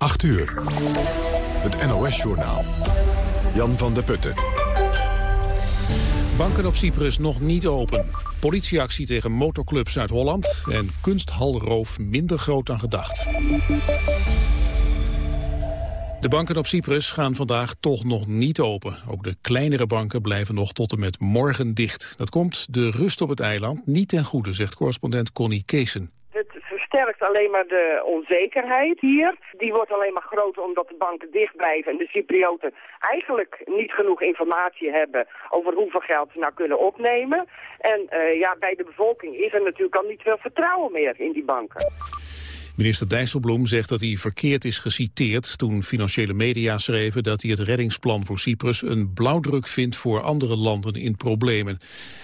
8 uur. Het NOS-journaal. Jan van der Putten. Banken op Cyprus nog niet open. Politieactie tegen motorclub Zuid-Holland. En kunsthalroof minder groot dan gedacht. De banken op Cyprus gaan vandaag toch nog niet open. Ook de kleinere banken blijven nog tot en met morgen dicht. Dat komt de rust op het eiland niet ten goede, zegt correspondent Connie Keesen versterkt alleen maar de onzekerheid hier. Die wordt alleen maar groter omdat de banken dicht blijven en de Cyprioten eigenlijk niet genoeg informatie hebben over hoeveel geld ze nou kunnen opnemen. En uh, ja, bij de bevolking is er natuurlijk al niet veel vertrouwen meer in die banken. Minister Dijsselbloem zegt dat hij verkeerd is geciteerd toen financiële media schreven dat hij het reddingsplan voor Cyprus een blauwdruk vindt voor andere landen in problemen.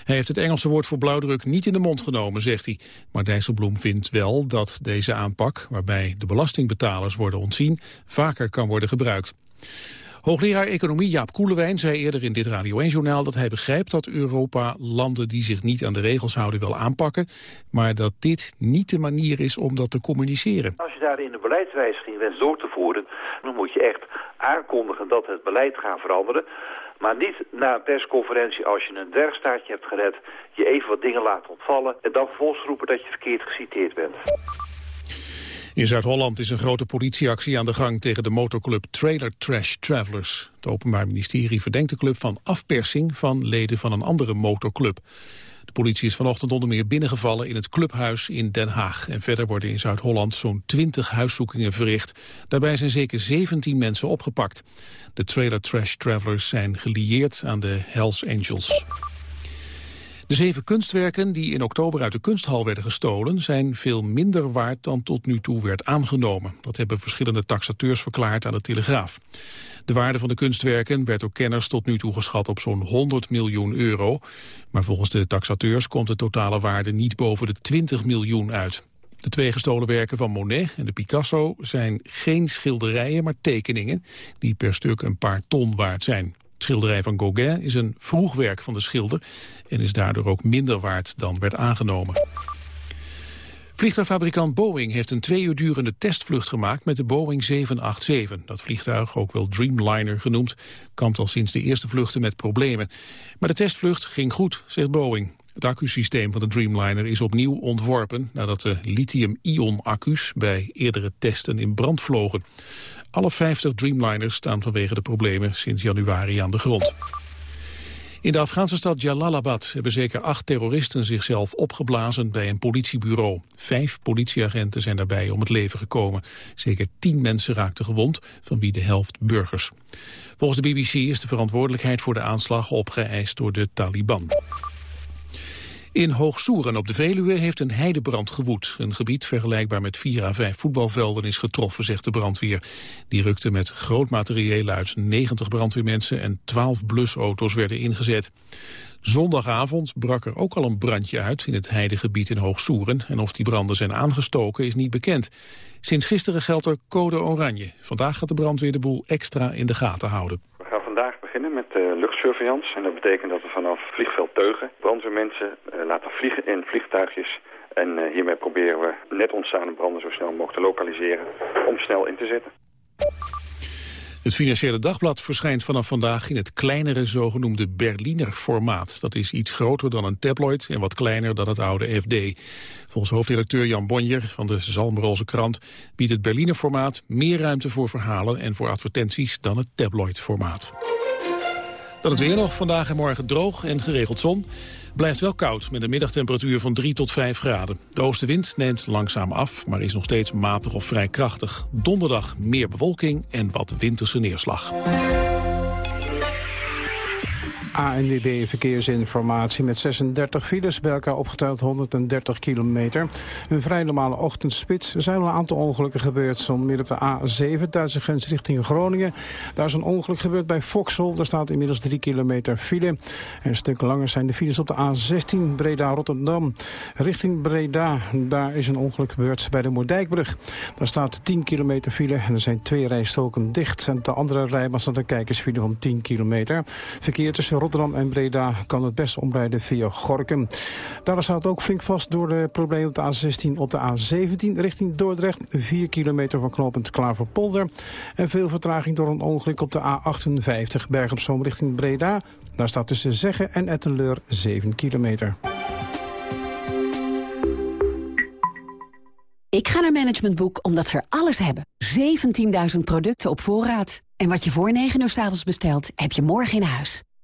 Hij heeft het Engelse woord voor blauwdruk niet in de mond genomen, zegt hij. Maar Dijsselbloem vindt wel dat deze aanpak, waarbij de belastingbetalers worden ontzien, vaker kan worden gebruikt. Hoogleraar Economie Jaap Koelewijn zei eerder in dit Radio 1-journaal dat hij begrijpt dat Europa landen die zich niet aan de regels houden wil aanpakken, maar dat dit niet de manier is om dat te communiceren. Als je daar in de beleidswijziging wenst door te voeren, dan moet je echt aankondigen dat het beleid gaat veranderen. Maar niet na een persconferentie als je een dwergstaatje hebt gered, je even wat dingen laat ontvallen en dan vervolgens roepen dat je verkeerd geciteerd bent. In Zuid-Holland is een grote politieactie aan de gang tegen de motorclub Trailer Trash Travelers. Het Openbaar Ministerie verdenkt de club van afpersing van leden van een andere motorclub. De politie is vanochtend onder meer binnengevallen in het clubhuis in Den Haag. En verder worden in Zuid-Holland zo'n 20 huiszoekingen verricht. Daarbij zijn zeker 17 mensen opgepakt. De Trailer Trash Travelers zijn gelieerd aan de Hells Angels. De zeven kunstwerken die in oktober uit de kunsthal werden gestolen... zijn veel minder waard dan tot nu toe werd aangenomen. Dat hebben verschillende taxateurs verklaard aan de Telegraaf. De waarde van de kunstwerken werd door kenners tot nu toe geschat op zo'n 100 miljoen euro. Maar volgens de taxateurs komt de totale waarde niet boven de 20 miljoen uit. De twee gestolen werken van Monet en de Picasso zijn geen schilderijen, maar tekeningen... die per stuk een paar ton waard zijn. Schilderij van Gauguin is een vroeg werk van de schilder... en is daardoor ook minder waard dan werd aangenomen. Vliegtuigfabrikant Boeing heeft een twee uur durende testvlucht gemaakt met de Boeing 787. Dat vliegtuig, ook wel Dreamliner genoemd, kampt al sinds de eerste vluchten met problemen. Maar de testvlucht ging goed, zegt Boeing. Het accusysteem van de Dreamliner is opnieuw ontworpen nadat de lithium-ion accu's bij eerdere testen in brand vlogen. Alle 50 Dreamliners staan vanwege de problemen sinds januari aan de grond. In de Afghaanse stad Jalalabad hebben zeker acht terroristen zichzelf opgeblazen bij een politiebureau. Vijf politieagenten zijn daarbij om het leven gekomen. Zeker tien mensen raakten gewond, van wie de helft burgers. Volgens de BBC is de verantwoordelijkheid voor de aanslag opgeëist door de Taliban. In Hoogsoeren op de Veluwe heeft een heidebrand gewoed. Een gebied vergelijkbaar met vier à vijf voetbalvelden is getroffen, zegt de brandweer. Die rukte met groot materieel uit. 90 brandweermensen en 12 blusauto's werden ingezet. Zondagavond brak er ook al een brandje uit in het heidegebied in Hoogsoeren. En of die branden zijn aangestoken is niet bekend. Sinds gisteren geldt er code oranje. Vandaag gaat de brandweer de boel extra in de gaten houden luchtsurveillance. En dat betekent dat we vanaf vliegveld Teugen brandweermensen uh, laten vliegen in vliegtuigjes. En uh, hiermee proberen we net ontstaande branden zo snel mogelijk te lokaliseren om snel in te zetten. Het Financiële Dagblad verschijnt vanaf vandaag in het kleinere zogenoemde Berliner formaat. Dat is iets groter dan een tabloid en wat kleiner dan het oude FD. Volgens hoofdredacteur Jan Bonjer van de Zalmroze krant biedt het Berliner formaat meer ruimte voor verhalen en voor advertenties dan het tabloid formaat. Dan het weer nog, vandaag en morgen droog en geregeld zon. Blijft wel koud met een middagtemperatuur van 3 tot 5 graden. De oostenwind neemt langzaam af, maar is nog steeds matig of vrij krachtig. Donderdag meer bewolking en wat winterse neerslag. ANWB Verkeersinformatie met 36 files, bij elkaar opgeteld 130 kilometer. Een vrij normale ochtendspits. Er zijn wel een aantal ongelukken gebeurd. Zo midden op de A7, Duitse grens richting Groningen. Daar is een ongeluk gebeurd bij Vauxhall. Daar staat inmiddels 3 kilometer file. En een stuk langer zijn de files op de A16 Breda-Rotterdam. Richting Breda, daar is een ongeluk gebeurd bij de Moerdijkbrug. Daar staat 10 kilometer file en er zijn twee rijstoken dicht. En de andere rijbaan staat een kijkersfile van 10 kilometer. Verkeer tussen Rotterdam en Breda kan het best omrijden via Gorkum. Daar staat ook flink vast door de problemen op de A16 op de A17 richting Dordrecht. 4 kilometer van knooppunt Klaverpolder. En veel vertraging door een ongeluk op de A58 Berg op Zoom richting Breda. Daar staat tussen Zeggen en Ettenleur 7 kilometer. Ik ga naar Management Boek omdat ze alles hebben. 17.000 producten op voorraad. En wat je voor 9 uur s avonds bestelt, heb je morgen in huis.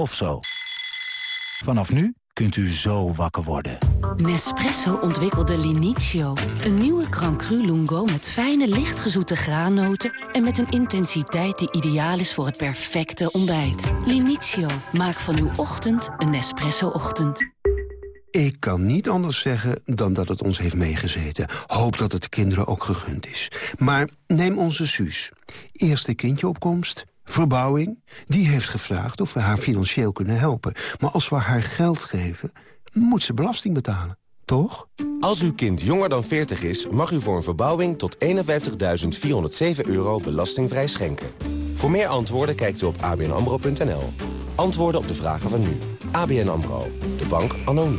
Of zo. Vanaf nu kunt u zo wakker worden. Nespresso ontwikkelde Linizio. Een nieuwe Crancru Lungo met fijne, lichtgezoete graannoten... en met een intensiteit die ideaal is voor het perfecte ontbijt. Linizio, maak van uw ochtend een Nespresso-ochtend. Ik kan niet anders zeggen dan dat het ons heeft meegezeten. Hoop dat het de kinderen ook gegund is. Maar neem onze Suus. Eerste kindjeopkomst, verbouwing. Die heeft gevraagd of we haar financieel kunnen helpen. Maar als we haar geld geven, moet ze belasting betalen. Toch? Als uw kind jonger dan 40 is, mag u voor een verbouwing tot 51.407 euro belastingvrij schenken. Voor meer antwoorden kijkt u op abnamro.nl. Antwoorden op de vragen van nu. ABN AMRO. De bank anno nu.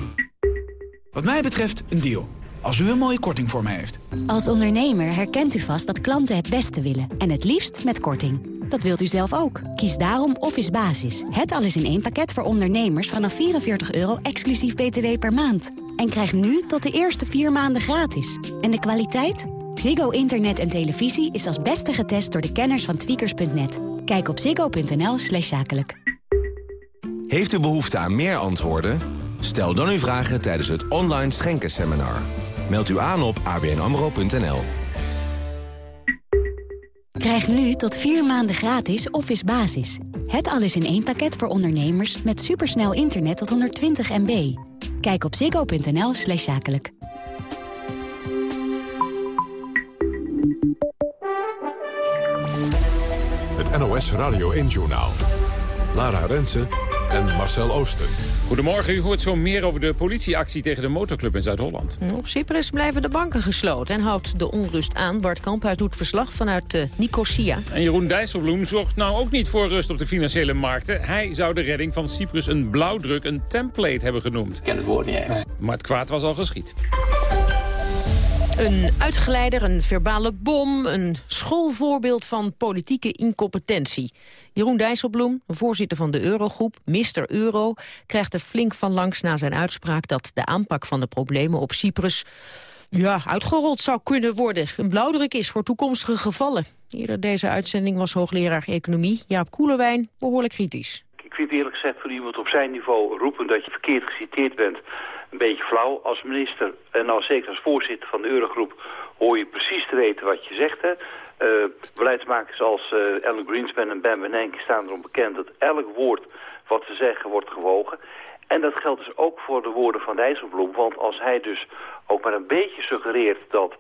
Wat mij betreft een deal. Als u een mooie korting voor mij heeft. Als ondernemer herkent u vast dat klanten het beste willen. En het liefst met korting. Dat wilt u zelf ook. Kies daarom Office Basis. Het alles in één pakket voor ondernemers vanaf 44 euro exclusief btw per maand. En krijg nu tot de eerste vier maanden gratis. En de kwaliteit? Ziggo Internet en televisie is als beste getest door de kenners van tweakers.net. Kijk op ziggo.nl slash zakelijk. Heeft u behoefte aan meer antwoorden? Stel dan uw vragen tijdens het online schenkenseminar. Meld u aan op abnamro.nl. Krijg nu tot vier maanden gratis Office Basis. Het alles in één pakket voor ondernemers met supersnel internet tot 120 MB. Kijk op ziggo.nl slash zakelijk. Het NOS Radio 1-journaal. Lara Rensen en Marcel Ooster. Goedemorgen, u hoort zo meer over de politieactie tegen de motorclub in Zuid-Holland. Op Cyprus blijven de banken gesloten en houdt de onrust aan. Bart Kamphuis doet verslag vanuit uh, Nicosia. En Jeroen Dijsselbloem zorgt nou ook niet voor rust op de financiële markten. Hij zou de redding van Cyprus een blauwdruk, een template hebben genoemd. Ik ken het woord niet eens. Maar het kwaad was al geschied. Een uitgeleider, een verbale bom, een schoolvoorbeeld van politieke incompetentie. Jeroen Dijsselbloem, voorzitter van de Eurogroep, Mr. Euro... krijgt er flink van langs na zijn uitspraak dat de aanpak van de problemen op Cyprus... ja, uitgerold zou kunnen worden. Een blauwdruk is voor toekomstige gevallen. Eerder deze uitzending was hoogleraar economie Jaap Koelewijn behoorlijk kritisch. Ik vind eerlijk gezegd voor iemand op zijn niveau roepen dat je verkeerd geciteerd bent een beetje flauw. Als minister en als zeker als voorzitter van de Eurogroep hoor je precies te weten wat je zegt. Hè. Uh, beleidsmakers als uh, Ellen Greenspan en Ben Bernanke staan erom bekend dat elk woord wat ze zeggen wordt gewogen. En dat geldt dus ook voor de woorden van Dijsselbloem. Want als hij dus ook maar een beetje suggereert dat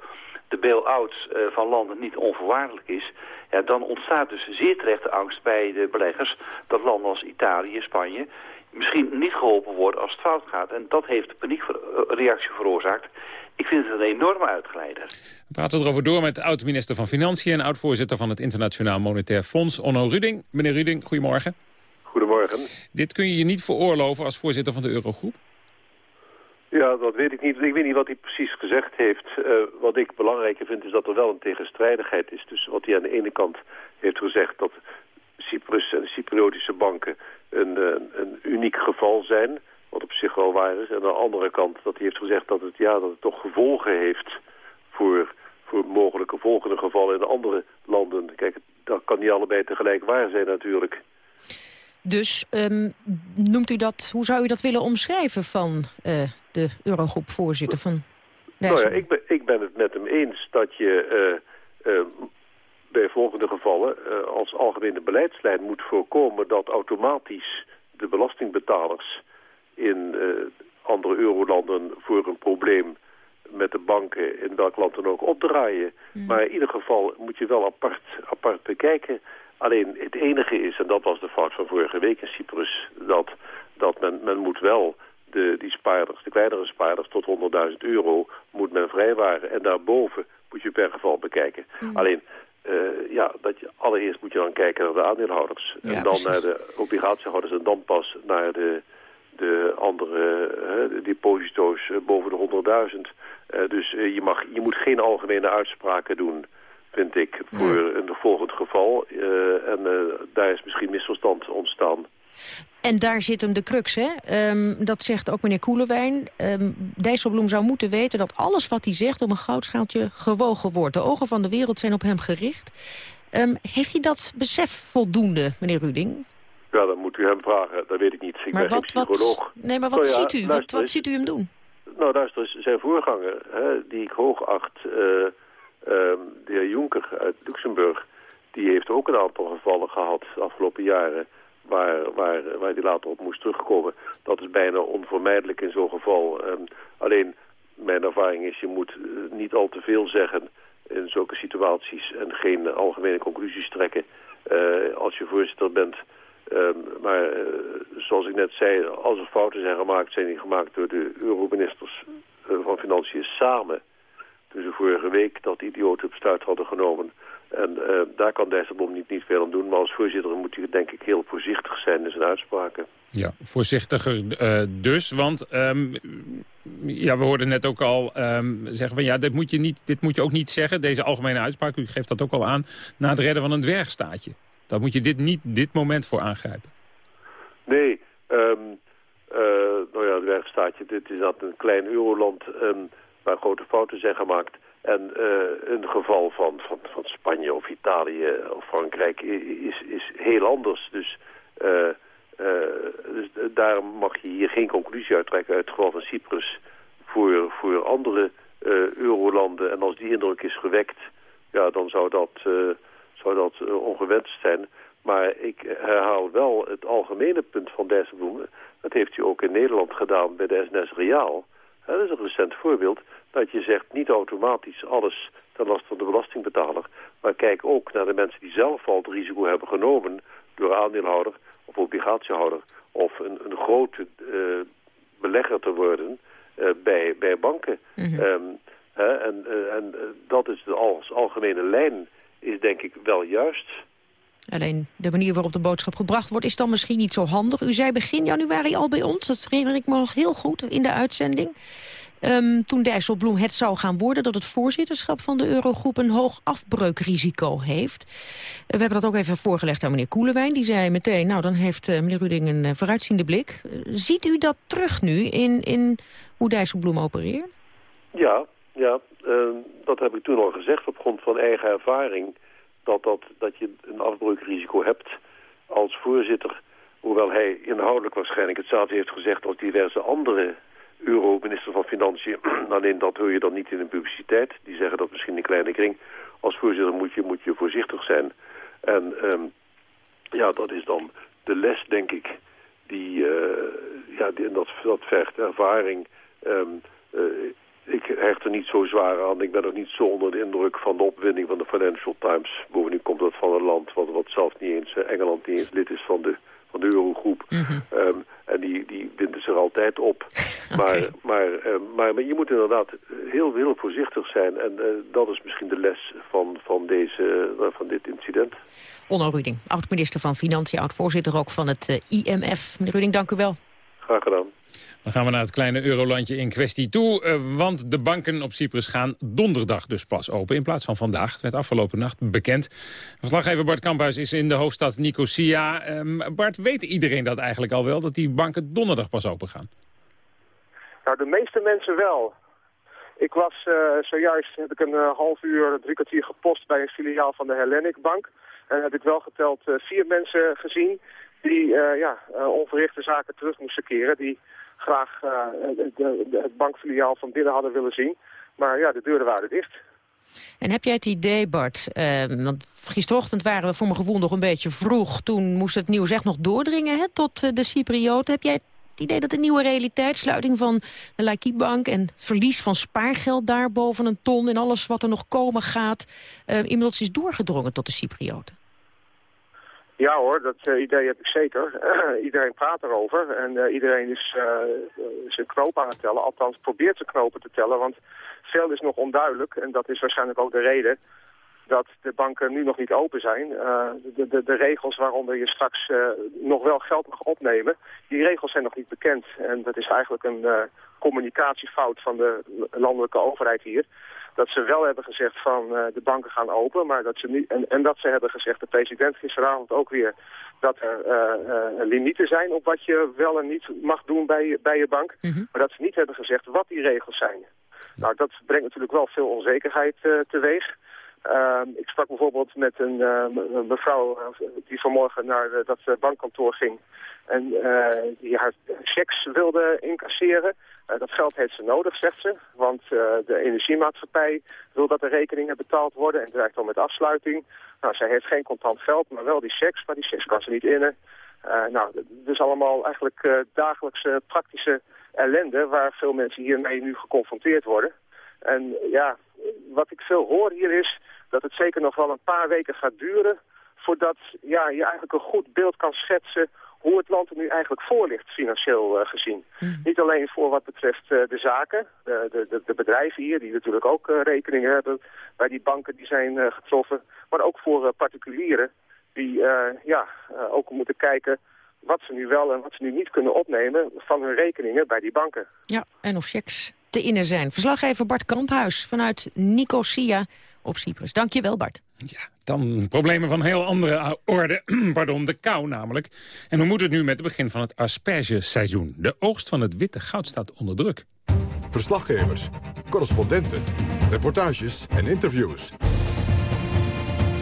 de bail-outs uh, van landen niet onvoorwaardelijk is... Ja, dan ontstaat dus zeer terechte angst bij de beleggers... dat landen als Italië, Spanje misschien niet geholpen worden als het fout gaat. En dat heeft de paniekreactie veroorzaakt. Ik vind het een enorme uitgeleider. We praten erover door met oud-minister van Financiën... en oud-voorzitter van het Internationaal Monetair Fonds, Onno Ruding. Meneer Ruding, goedemorgen. Goedemorgen. Dit kun je je niet veroorloven als voorzitter van de Eurogroep? Ja, dat weet ik niet. Ik weet niet wat hij precies gezegd heeft. Uh, wat ik belangrijker vind is dat er wel een tegenstrijdigheid is. Dus wat hij aan de ene kant heeft gezegd... dat Cyprus en de Cypriotische banken een, een, een, uniek geval zijn, wat op zich wel waar is. En aan de andere kant dat hij heeft gezegd dat het, ja, dat het toch gevolgen heeft voor, voor mogelijke volgende gevallen in andere landen. Kijk, dat kan niet allebei tegelijk waar zijn natuurlijk. Dus um, noemt u dat, hoe zou u dat willen omschrijven van uh, de Eurogroep-voorzitter van Nou ja, ik ben, ik ben het met hem eens dat je uh, uh, bij volgende gevallen uh, als algemene beleidslijn moet voorkomen dat automatisch de belastingbetalers in uh, andere eurolanden voor een probleem met de banken in welk land dan ook opdraaien. Mm. Maar in ieder geval moet je wel apart, apart bekijken. Alleen het enige is, en dat was de fout van vorige week in Cyprus, dat, dat men, men moet wel de, die spaarders, de kleinere spaarders tot 100.000 euro moet men vrijwaren. En daarboven moet je per geval bekijken. Mm. Alleen, uh, ja, dat je, allereerst moet je dan kijken naar de aandeelhouders. Ja, en dan precies. naar de obligatiehouders en dan pas naar de, de andere uh, deposito's uh, boven de 100.000. Uh, dus je, mag, je moet geen algemene uitspraken doen, vind ik, voor een volgend geval. en daar is misschien misverstand ontstaan. En daar zit hem de crux, hè? Um, dat zegt ook meneer Koelewijn. Um, Dijsselbloem zou moeten weten dat alles wat hij zegt... om een goudschaaltje gewogen wordt. De ogen van de wereld zijn op hem gericht. Um, heeft hij dat besef voldoende, meneer Ruding? Ja, dan moet u hem vragen. Dat weet ik niet. Ik maar ben wat, psycholoog. Wat, nee, maar wat nou ja, ziet u? Wat, wat ziet u hem doen? Nou, daar is zijn voorganger, hè, die ik hoog acht... Uh, de heer Jonker uit Luxemburg... die heeft ook een aantal gevallen gehad de afgelopen jaren waar, waar, waar die later op moest terugkomen. Dat is bijna onvermijdelijk in zo'n geval. Um, alleen mijn ervaring is, je moet uh, niet al te veel zeggen in zulke situaties en geen algemene conclusies trekken uh, als je voorzitter bent. Um, maar uh, zoals ik net zei, als er fouten zijn gemaakt, zijn die gemaakt door de euroministers van Financiën samen. Dus de vorige week dat idioten op stuit hadden genomen. En uh, daar kan Dijsselbloem niet, niet veel aan doen. Maar als voorzitter moet hij denk ik heel voorzichtig zijn in zijn uitspraken. Ja, voorzichtiger uh, dus. Want um, ja, we hoorden net ook al um, zeggen van ja, dit moet, je niet, dit moet je ook niet zeggen. Deze algemene uitspraak, u geeft dat ook al aan, na het redden van een dwergstaatje. Dan moet je dit niet dit moment voor aangrijpen. Nee, um, uh, nou ja, dwergstaatje, dit is dat een klein euroland waar grote fouten zijn gemaakt. En uh, een geval van, van, van Spanje of Italië of Frankrijk is, is heel anders. Dus, uh, dus daarom mag je hier geen conclusie uittrekken uit het geval van Cyprus voor, voor andere eurolanden. En als die indruk is gewekt, ja, dan zou dat, zou dat ongewenst zijn. Maar ik herhaal wel het algemene punt van Dijsselbloem. Dat heeft hij ook in Nederland gedaan bij de SNS Reaal. Dat is een recent voorbeeld dat je zegt niet automatisch alles ten laste van de belastingbetaler. Maar kijk ook naar de mensen die zelf al het risico hebben genomen door aandeelhouder of obligatiehouder of een, een grote uh, belegger te worden uh, bij, bij banken. Mm -hmm. um, hè, en uh, en dat is de als algemene lijn is denk ik wel juist. Alleen de manier waarop de boodschap gebracht wordt is dan misschien niet zo handig. U zei begin januari al bij ons, dat herinner ik me nog heel goed in de uitzending. Um, toen Dijsselbloem het zou gaan worden... dat het voorzitterschap van de Eurogroep een hoog afbreukrisico heeft. Uh, we hebben dat ook even voorgelegd aan meneer Koelewijn. Die zei meteen, nou dan heeft uh, meneer Ruding een uh, vooruitziende blik. ziet u dat terug nu in, in hoe Dijsselbloem opereert? Ja, ja ehm, dat heb ik toen al gezegd op grond van eigen ervaring. Dat, dat, dat je een afbreukrisico hebt als voorzitter... Hoewel hij inhoudelijk waarschijnlijk hetzelfde heeft gezegd als diverse andere euro-minister van Financiën. Alleen dat hoor je dan niet in de publiciteit. Die zeggen dat misschien een kleine kring. Als voorzitter moet je, moet je voorzichtig zijn. En um, ja, dat is dan de les, denk ik, die, uh, ja, die, dat, dat vergt ervaring. Um, ik hecht er niet zo zwaar aan. Ik ben ook niet zo onder de indruk van de opwinding van de Financial Times. Bovendien komt dat van een land wat, wat zelf niet eens, uh, Engeland niet eens lid is van de van de Eurogroep. Mm -hmm. um, en die, die binden zich altijd op. okay. maar, maar, uh, maar, maar, je moet inderdaad heel, heel voorzichtig zijn. En uh, dat is misschien de les van, van, deze, uh, van dit incident. Onno Ruding, oud-minister van Financiën, oud-voorzitter ook van het IMF. Meneer Ruding, dank u wel. Graag gedaan. Dan gaan we naar het kleine eurolandje in kwestie toe. Uh, want de banken op Cyprus gaan donderdag dus pas open. In plaats van vandaag. Het werd afgelopen nacht bekend. Verslaggever Bart Kamphuis is in de hoofdstad Nicosia. Um, Bart, weet iedereen dat eigenlijk al wel? Dat die banken donderdag pas open gaan? Nou, de meeste mensen wel. Ik was uh, zojuist, heb ik een uh, half uur, drie kwartier gepost bij een filiaal van de Hellenic Bank. En heb ik wel geteld vier mensen gezien die ja, onverrichte zaken terug moesten keren. Die graag uh, de, de, het bankfiliaal van binnen hadden willen zien. Maar ja, de deuren waren dicht. En heb jij het idee, Bart, uh, want gisterochtend waren we voor mijn gevoel nog een beetje vroeg. Toen moest het nieuws echt nog doordringen hè, tot uh, de Cyprioten. Heb jij het idee dat de nieuwe realiteit, sluiting van de Laikie-bank... en verlies van spaargeld daar boven een ton... en alles wat er nog komen gaat, uh, inmiddels is doorgedrongen tot de Cyprioten? Ja hoor, dat uh, idee heb ik zeker. iedereen praat erover en uh, iedereen is uh, zijn knoop aan het tellen. Althans probeert zijn knopen te tellen, want veel is nog onduidelijk. En dat is waarschijnlijk ook de reden dat de banken nu nog niet open zijn. de, de, de, regels waaronder je straks nog wel geld mag opnemen, die regels zijn nog niet bekend. En dat is eigenlijk een communicatiefout van de landelijke overheid hier dat ze wel hebben gezegd van uh, de banken gaan open, maar dat ze niet, en, en dat ze hebben gezegd, de president gisteravond ook weer, dat er uh, uh, limieten zijn op wat je wel en niet mag doen bij, bij je bank. Mm -hmm. Maar dat ze niet hebben gezegd wat die regels zijn. Nou, dat brengt natuurlijk wel veel onzekerheid teweeg. Uh, ik sprak bijvoorbeeld met een uh, mevrouw die vanmorgen naar uh, dat bankkantoor ging en die haar checks wilde incasseren. dat geld heeft ze nodig, zegt ze, want de energiemaatschappij wil dat de rekeningen betaald worden en werkt dan met afsluiting. Nou, zij heeft geen contant geld, maar wel die checks, maar die checks kan ze niet innen. nou, dus allemaal eigenlijk dagelijkse praktische ellende waar veel mensen hiermee nu geconfronteerd worden. En ja, wat ik veel hoor hier is dat het zeker nog wel een paar weken gaat duren... voordat ja, je eigenlijk een goed beeld kan schetsen hoe het land er nu eigenlijk voor ligt, financieel uh, gezien. Mm. Niet alleen voor wat betreft uh, de zaken, de, de, de, bedrijven hier, die natuurlijk ook uh, rekeningen hebben bij die banken die zijn getroffen, maar ook voor particulieren die ja, ook moeten kijken wat ze nu wel en wat ze nu niet kunnen opnemen van hun rekeningen bij die banken. Ja, en of checks te innen zijn. Verslaggever Bart Kamphuis vanuit Nicosia op Cyprus. Dank je wel, Bart. Ja, dan problemen van heel andere orde. Pardon, de kou namelijk. En hoe moet het nu met het begin van het aspergeseizoen? De oogst van het witte goud staat onder druk. Verslaggevers, correspondenten, reportages en interviews.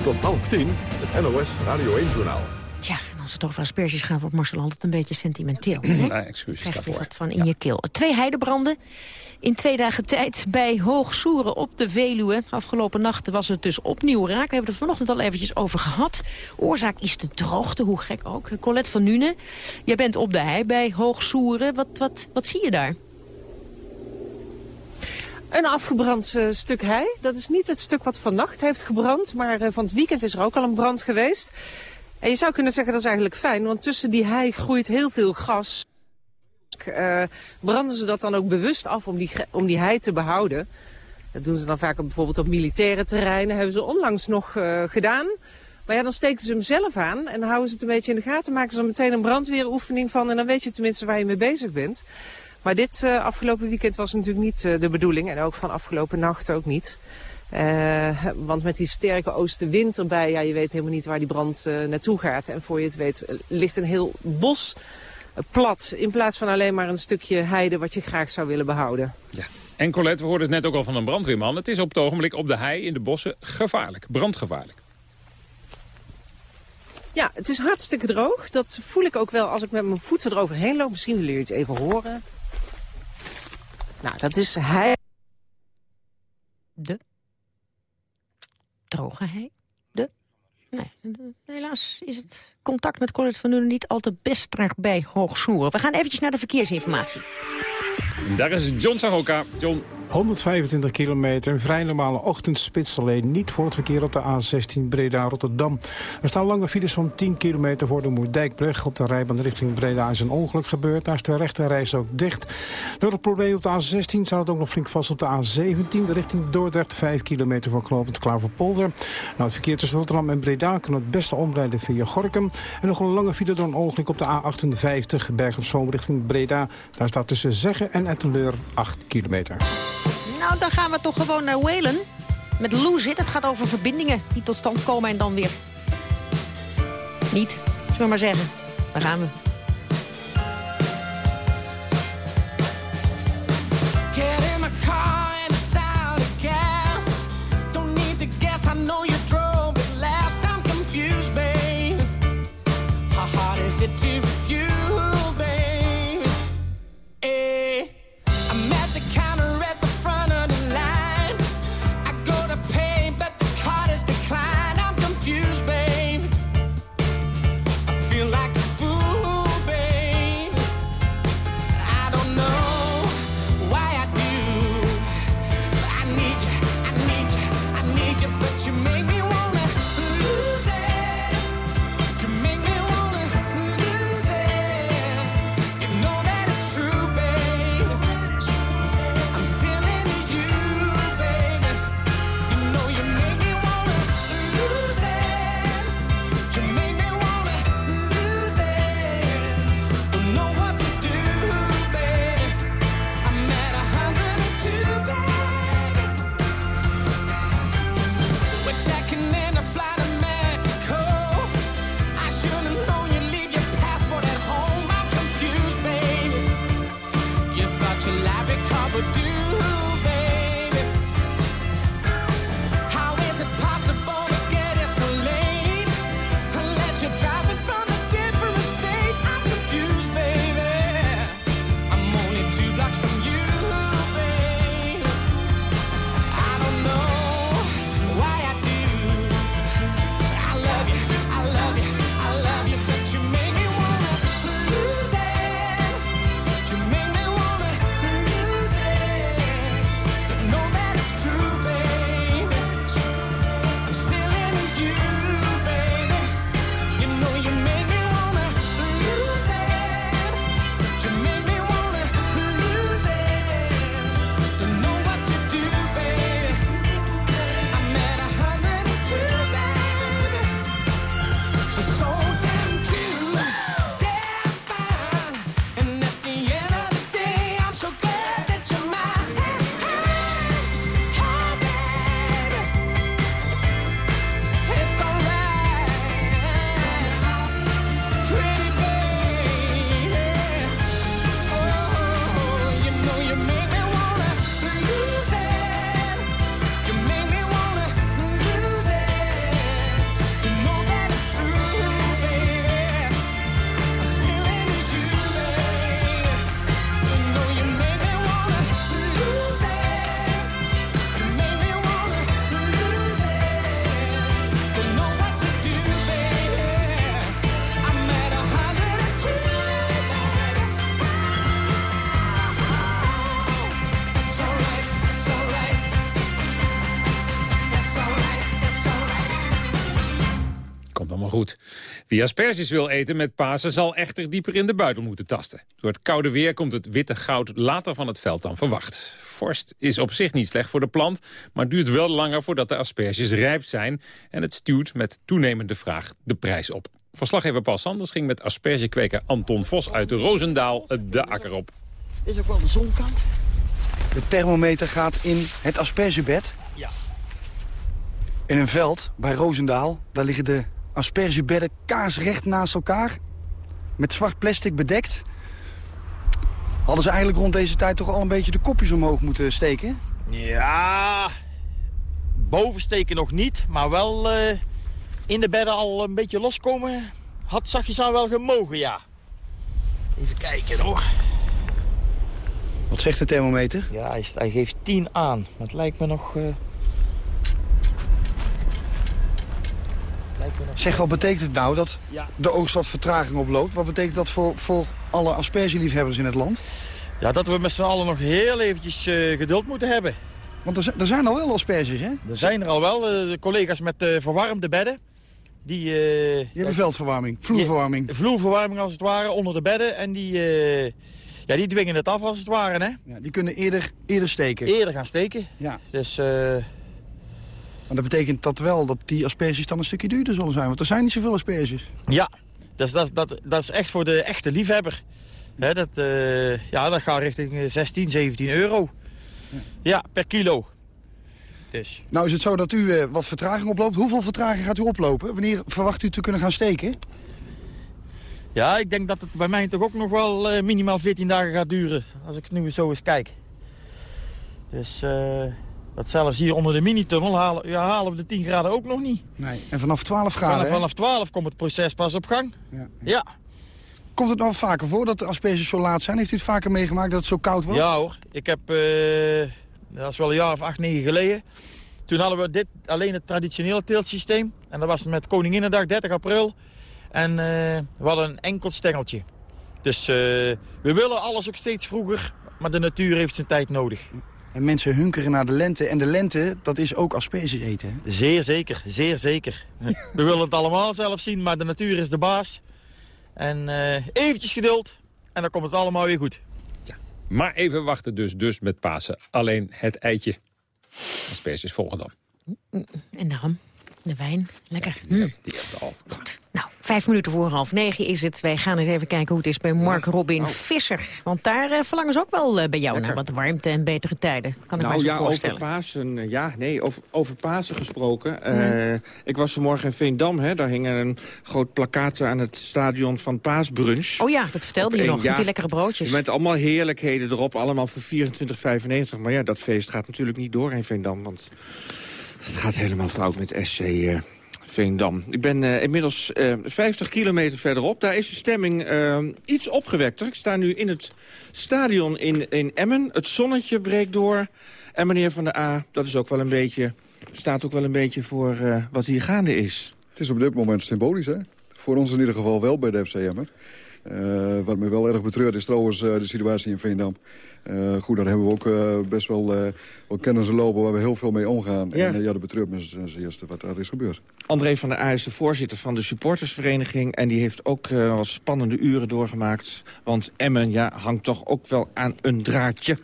Tot half tien, het NOS Radio 1-journaal. Ja, en als het over asperges gaat, wordt Marcel altijd een beetje sentimenteel. Ja, excuses Krijg daarvoor. wat van in je keel. Twee heidebranden in twee dagen tijd bij Hoogsoeren op de Veluwe. Afgelopen nacht was het dus opnieuw raak. We hebben het vanochtend al eventjes over gehad. Oorzaak is de droogte, hoe gek ook. Colette van Nune, jij bent op de hei bij Hoogsoeren. Wat, wat, wat zie je daar? Een afgebrand uh, stuk hei. Dat is niet het stuk wat vannacht heeft gebrand. Maar uh, van het weekend is er ook al een brand geweest. En je zou kunnen zeggen dat is eigenlijk fijn. Want tussen die hei groeit heel veel gas. Uh, branden ze dat dan ook bewust af om die, om die hei te behouden. Dat doen ze dan vaak bijvoorbeeld op militaire terreinen. hebben ze onlangs nog uh, gedaan. Maar ja, dan steken ze hem zelf aan en houden ze het een beetje in de gaten. Maken ze er meteen een brandweeroefening van en dan weet je tenminste waar je mee bezig bent. Maar dit uh, afgelopen weekend was natuurlijk niet de bedoeling en ook van afgelopen nacht ook niet. Uh, want met die sterke oostenwind erbij, ja, je weet helemaal niet waar die brand naartoe gaat. En voor je het weet ligt een heel bos plat. In plaats van alleen maar een stukje heide wat je graag zou willen behouden. Ja. En Colette, we hoorden het net ook al van een brandweerman. Het is op het ogenblik op de hei in de bossen gevaarlijk. Brandgevaarlijk. Ja, het is hartstikke droog. Dat voel ik ook wel als ik met mijn voeten eroverheen loop. Misschien willen jullie het even horen. Nou, dat is hei. De droge hei. De Nee, helaas is het contact met Colette van Nuenen niet al te best terug bij Hoogsoeren. We gaan eventjes naar de verkeersinformatie. Daar is John Sahoka. John. 125 kilometer, een vrij normale ochtendspits. Alleen niet voor het verkeer op de A16 Breda-Rotterdam. Er staan lange files van 10 kilometer voor de Moerdijkbrug. Op de rijbaan richting Breda is een ongeluk gebeurd. Daar is de rechterreis ook dicht. Door het probleem op de A16 staat het ook nog flink vast op de A17. Richting Dordrecht, 5 kilometer voor Knopend Klaverpolder. Nou, het verkeer tussen Rotterdam en Breda kan het beste omrijden via Gorkum. En nog een lange file door een ongeluk op de A58 Berg op Zoom richting Breda. Daar staat tussen Zeggen en Etteleur 8 kilometer. Nou, dan gaan we toch gewoon naar Whalen. Met Lou zit. Het gaat over verbindingen die tot stand komen en dan weer... Niet, zullen we maar zeggen. Daar gaan we. Allemaal goed. Wie asperges wil eten met Pasen zal echter dieper in de buidel moeten tasten. Door het koude weer komt het witte goud later van het veld dan verwacht. Vorst is op zich niet slecht voor de plant, maar duurt wel langer voordat de asperges rijp zijn. En het stuwt met toenemende vraag de prijs op. Verslaggever Paul Sanders ging met aspergekweker Anton Vos uit de Roosendaal de akker op. Is ook wel de zonkant. De thermometer gaat in het aspergebed. Ja. In een veld bij Roosendaal. Daar liggen de aspergebedden kaarsrecht naast elkaar. Met zwart plastic bedekt. Hadden ze eigenlijk rond deze tijd toch al een beetje de kopjes omhoog moeten steken? Ja, bovensteken nog niet, maar wel eh, in de bedden al een beetje loskomen. Had zachtjes aan wel gemogen, ja. Even kijken hoor. Wat zegt de thermometer? Ja, hij, geeft 10 aan. Het lijkt me nog... eh, lijkt me nog... Zeg, wat betekent het nou dat de oogst wat vertraging oploopt? Wat betekent dat voor, voor alle aspergeliefhebbers in het land? Ja, dat we met z'n allen nog heel eventjes eh, geduld moeten hebben. Want er, er zijn al wel asperges, hè? Er zijn er al wel, eh, de collega's met eh, verwarmde bedden. Die, eh, Die hebben veldverwarming, vloerverwarming. Die- vloerverwarming als het ware, onder de bedden. En die, eh, ja, die dwingen het af als het ware, hè? Ja, die kunnen eerder, eerder steken. Eerder gaan steken. Ja. Dus, eh, Maar dat betekent dat wel dat die asperges dan een stukje duurder zullen zijn. Want er zijn niet zoveel asperges. ja, dus dat, dat, dat is echt voor de echte liefhebber. Dat, eh, ja, dat gaat richting eh, 16, 17 euro. Ja, per kilo. Dus. Nou is het zo dat u eh, wat vertraging oploopt. Hoeveel vertraging gaat u oplopen? Wanneer verwacht u te kunnen gaan steken? Ja, ik denk dat het bij mij toch ook nog wel eh, minimaal 14 dagen gaat duren. Als ik nu zo eens kijk. Dus eh, dat zelfs hier onder de minitunnel halen, ja, halen we de 10 graden ook nog niet. Nee. En vanaf 12 graden, Vanaf, vanaf 12 komt het proces pas op gang. Ja. Ja. Komt het nog vaker voor dat de asperges zo laat zijn? Heeft u het vaker meegemaakt dat het zo koud was? Ja hoor, ik heb, eh, dat is wel een jaar of acht, negen geleden. Toen hadden we dit, alleen het traditionele teeltsysteem. En dat was met Koninginnedag, 30 april. En eh, we hadden een enkel stengeltje. Dus eh, we willen alles ook steeds vroeger, maar de natuur heeft zijn tijd nodig. En mensen hunkeren naar de lente. En de lente, dat is ook asperges eten, hè? Zeer zeker, zeer zeker. We willen het allemaal zelf zien, maar de natuur is de baas. En eh, eventjes geduld en dan komt het allemaal weer goed. Maar even wachten dus, dus met Pasen. Alleen het eitje. Asperges volgen dan. En dan de wijn. Lekker. Mm. Die heeft al. Nou, Vijf minuten voor half negen is het. Wij gaan eens even kijken hoe het is bij Mark Robin Visser. Want daar eh, verlangen ze ook wel eh, bij jou naar wat warmte en betere tijden. Kan ik nou mij zo ja, voorstellen. over Pasen, eh, ja, nee, over, over Pasen gesproken. Mhm. ik was vanmorgen in Veendam, hè, daar hing een groot plakkaat aan het stadion van Paasbrunch. Oh ja, dat vertelde je nog, met die lekkere broodjes. Met allemaal heerlijkheden erop, allemaal voor 24,95. Maar ja, dat feest gaat natuurlijk niet door in Veendam, want het gaat helemaal fout met SC Veendam. Ik ben eh, inmiddels eh, 50 kilometer verderop. Daar is de stemming eh, iets opgewekter. Ik sta nu in het stadion in, in Emmen. Het zonnetje breekt door. En meneer Van der A, dat is ook wel een beetje, staat ook wel een beetje voor eh, wat hier gaande is. Het is op dit moment symbolisch, hè? Voor ons in ieder geval wel bij de FC Emmen. Eh, wat me wel erg betreurt is trouwens eh, de situatie in Veendam. Eh, goed, daar hebben we ook best wel, wel kennissen lopen waar we heel veel mee omgaan. Ja. En ja, dat betreurt me eerste wat daar is gebeurd. André van der A is de voorzitter van de supportersvereniging... en die heeft ook wat spannende uren doorgemaakt. Want Emmen ja, hangt toch ook wel aan een draadje.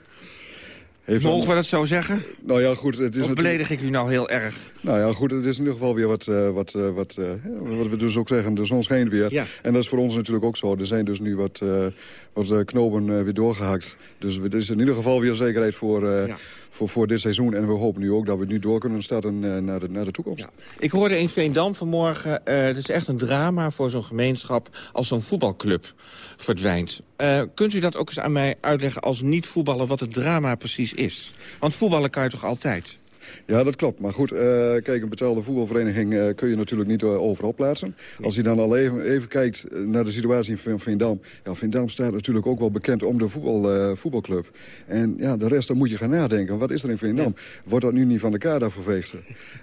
Heeft Mogen dan- we dat zo zeggen? Nou ja, goed. Het is Of natuurlijk- beledig ik u nou heel erg? Nou ja, goed, het is in ieder geval weer wat, eh, wat, eh, wat, eh, wat we dus ook zeggen, de zon schijnt weer. Ja. En dat is voor ons natuurlijk ook zo. Er zijn dus nu wat, wat knopen weer doorgehakt. Dus er is in ieder geval weer zekerheid voor, voor, voor dit seizoen. En we hopen nu ook dat we nu door kunnen starten eh, naar, de, naar de toekomst. Ik hoorde in Veendam vanmorgen, eh het is echt een drama voor zo'n gemeenschap als zo'n voetbalclub verdwijnt. Eh, kunt u dat ook eens aan mij uitleggen als niet-voetballer wat het drama precies is? Want voetballen kan je toch altijd? Ja, dat klopt. Maar goed, eh, kijk, een betaalde voetbalvereniging eh, kun je natuurlijk niet eh, overal plaatsen. Als je dan al even, even kijkt naar de situatie in Veendam. Ja, Veendam staat natuurlijk ook wel bekend om de voetbal, voetbalclub. En ja, de rest, dan moet je gaan nadenken. Wat is er in Veendam? Wordt dat nu niet van de kaart afgeveegd?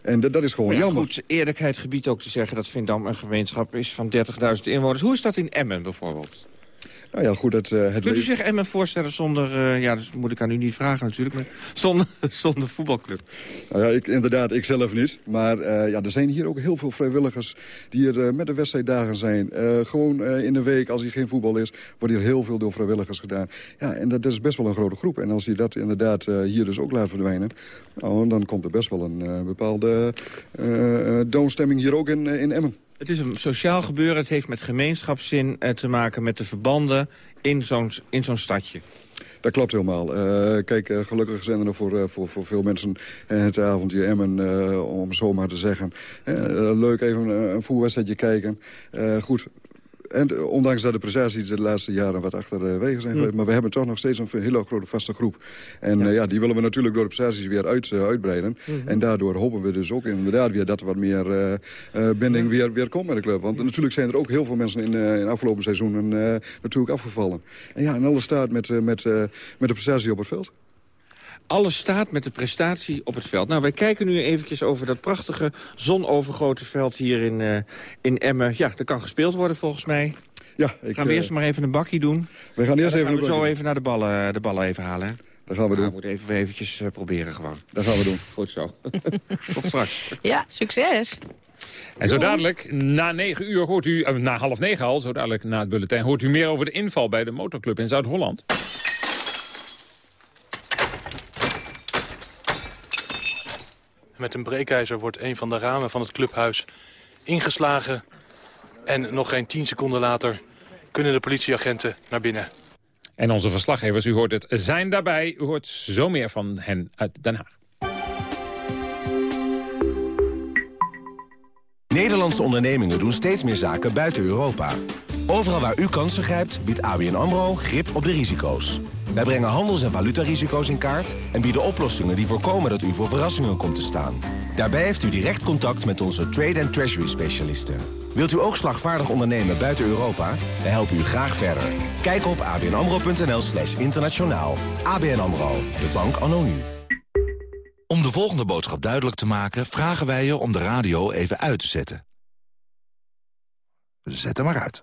En dat- is gewoon ja, jammer. goed, eerlijkheid gebiedt ook te zeggen dat Veendam een gemeenschap is van 30.000 inwoners. Hoe is dat in Emmen bijvoorbeeld? Nou ja, goed, het, eh, het Kunt u zich Emmen voorstellen zonder, eh, ja, dat moet ik aan u niet vragen natuurlijk, maar zonder, zonder voetbalclub? Nou ja, ik, inderdaad, ik zelf niet. Maar eh, ja, er zijn hier ook heel veel vrijwilligers die er met de wedstrijddagen zijn. Gewoon in de week, als hier geen voetbal is, wordt hier heel veel door vrijwilligers gedaan. Ja, en dat, dat is best wel een grote groep. En als je dat inderdaad hier dus ook laat verdwijnen... Nou, dan komt er best wel een bepaalde doonstemming hier ook in, in Emmen. Het is een sociaal gebeuren, het heeft met gemeenschapszin eh, te maken... met de verbanden in zo'n zo'n stadje. Dat klopt helemaal. Eh, kijk, eh, gelukkig zijn er voor, voor, voor veel mensen het avondje Emmen, om zo maar te zeggen. Leuk even een, voetbalwedstrijdje kijken. Goed. En eh, ondanks dat de prestaties de laatste jaren wat achterwege zijn geweest... maar we hebben toch nog steeds een hele grote vaste groep. En ja. ja, die willen we natuurlijk door de prestaties weer uit, eh, uitbreiden. Mhm. En daardoor hopen we dus ook inderdaad weer dat er wat meer eh, eh, binding weer, weer komt met de club. Want natuurlijk zijn er ook heel veel mensen in, eh in afgelopen seizoenen eh, natuurlijk afgevallen. En ja, en alles staat met, eh, met, eh, met de prestatie op het veld. Alles staat met de prestatie op het veld. Nou, wij kijken nu eventjes over dat prachtige zonovergoten veld hier in, eh, in Emmen. Ja, er kan gespeeld worden volgens mij. Ja, ik, gaan we eh, eerst maar even een bakkie doen. We gaan eerst even gaan een we zo even naar de ballen, de ballen even halen. Dat gaan we Nou, doen. moeten even, eventjes eh, proberen gewoon. Dat gaan we doen. Goed zo. Tot straks. Ja, succes. En zo dadelijk, na negen uur hoort u, eh, na half negen al, zo dadelijk na het bulletin... hoort u meer over de inval bij de motorclub in Zuid-Holland. Met een breekijzer wordt een van de ramen van het clubhuis ingeslagen. En nog geen tien seconden later kunnen de politieagenten naar binnen. En onze verslaggevers, u hoort het, zijn daarbij. U hoort zo meer van hen uit Den Haag. Nederlandse ondernemingen doen steeds meer zaken buiten Europa. Overal waar u kansen grijpt, biedt ABN AMRO grip op de risico's. Wij brengen handels- en valutarisico's in kaart... en bieden oplossingen die voorkomen dat u voor verrassingen komt te staan. Daarbij heeft u direct contact met onze trade- en treasury-specialisten. Wilt u ook slagvaardig ondernemen buiten Europa? We helpen u graag verder. Kijk op abnamro.nl slash internationaal. ABN AMRO, de bank anno. Om de volgende boodschap duidelijk te maken... vragen wij je om de radio even uit te zetten. Zet hem maar uit.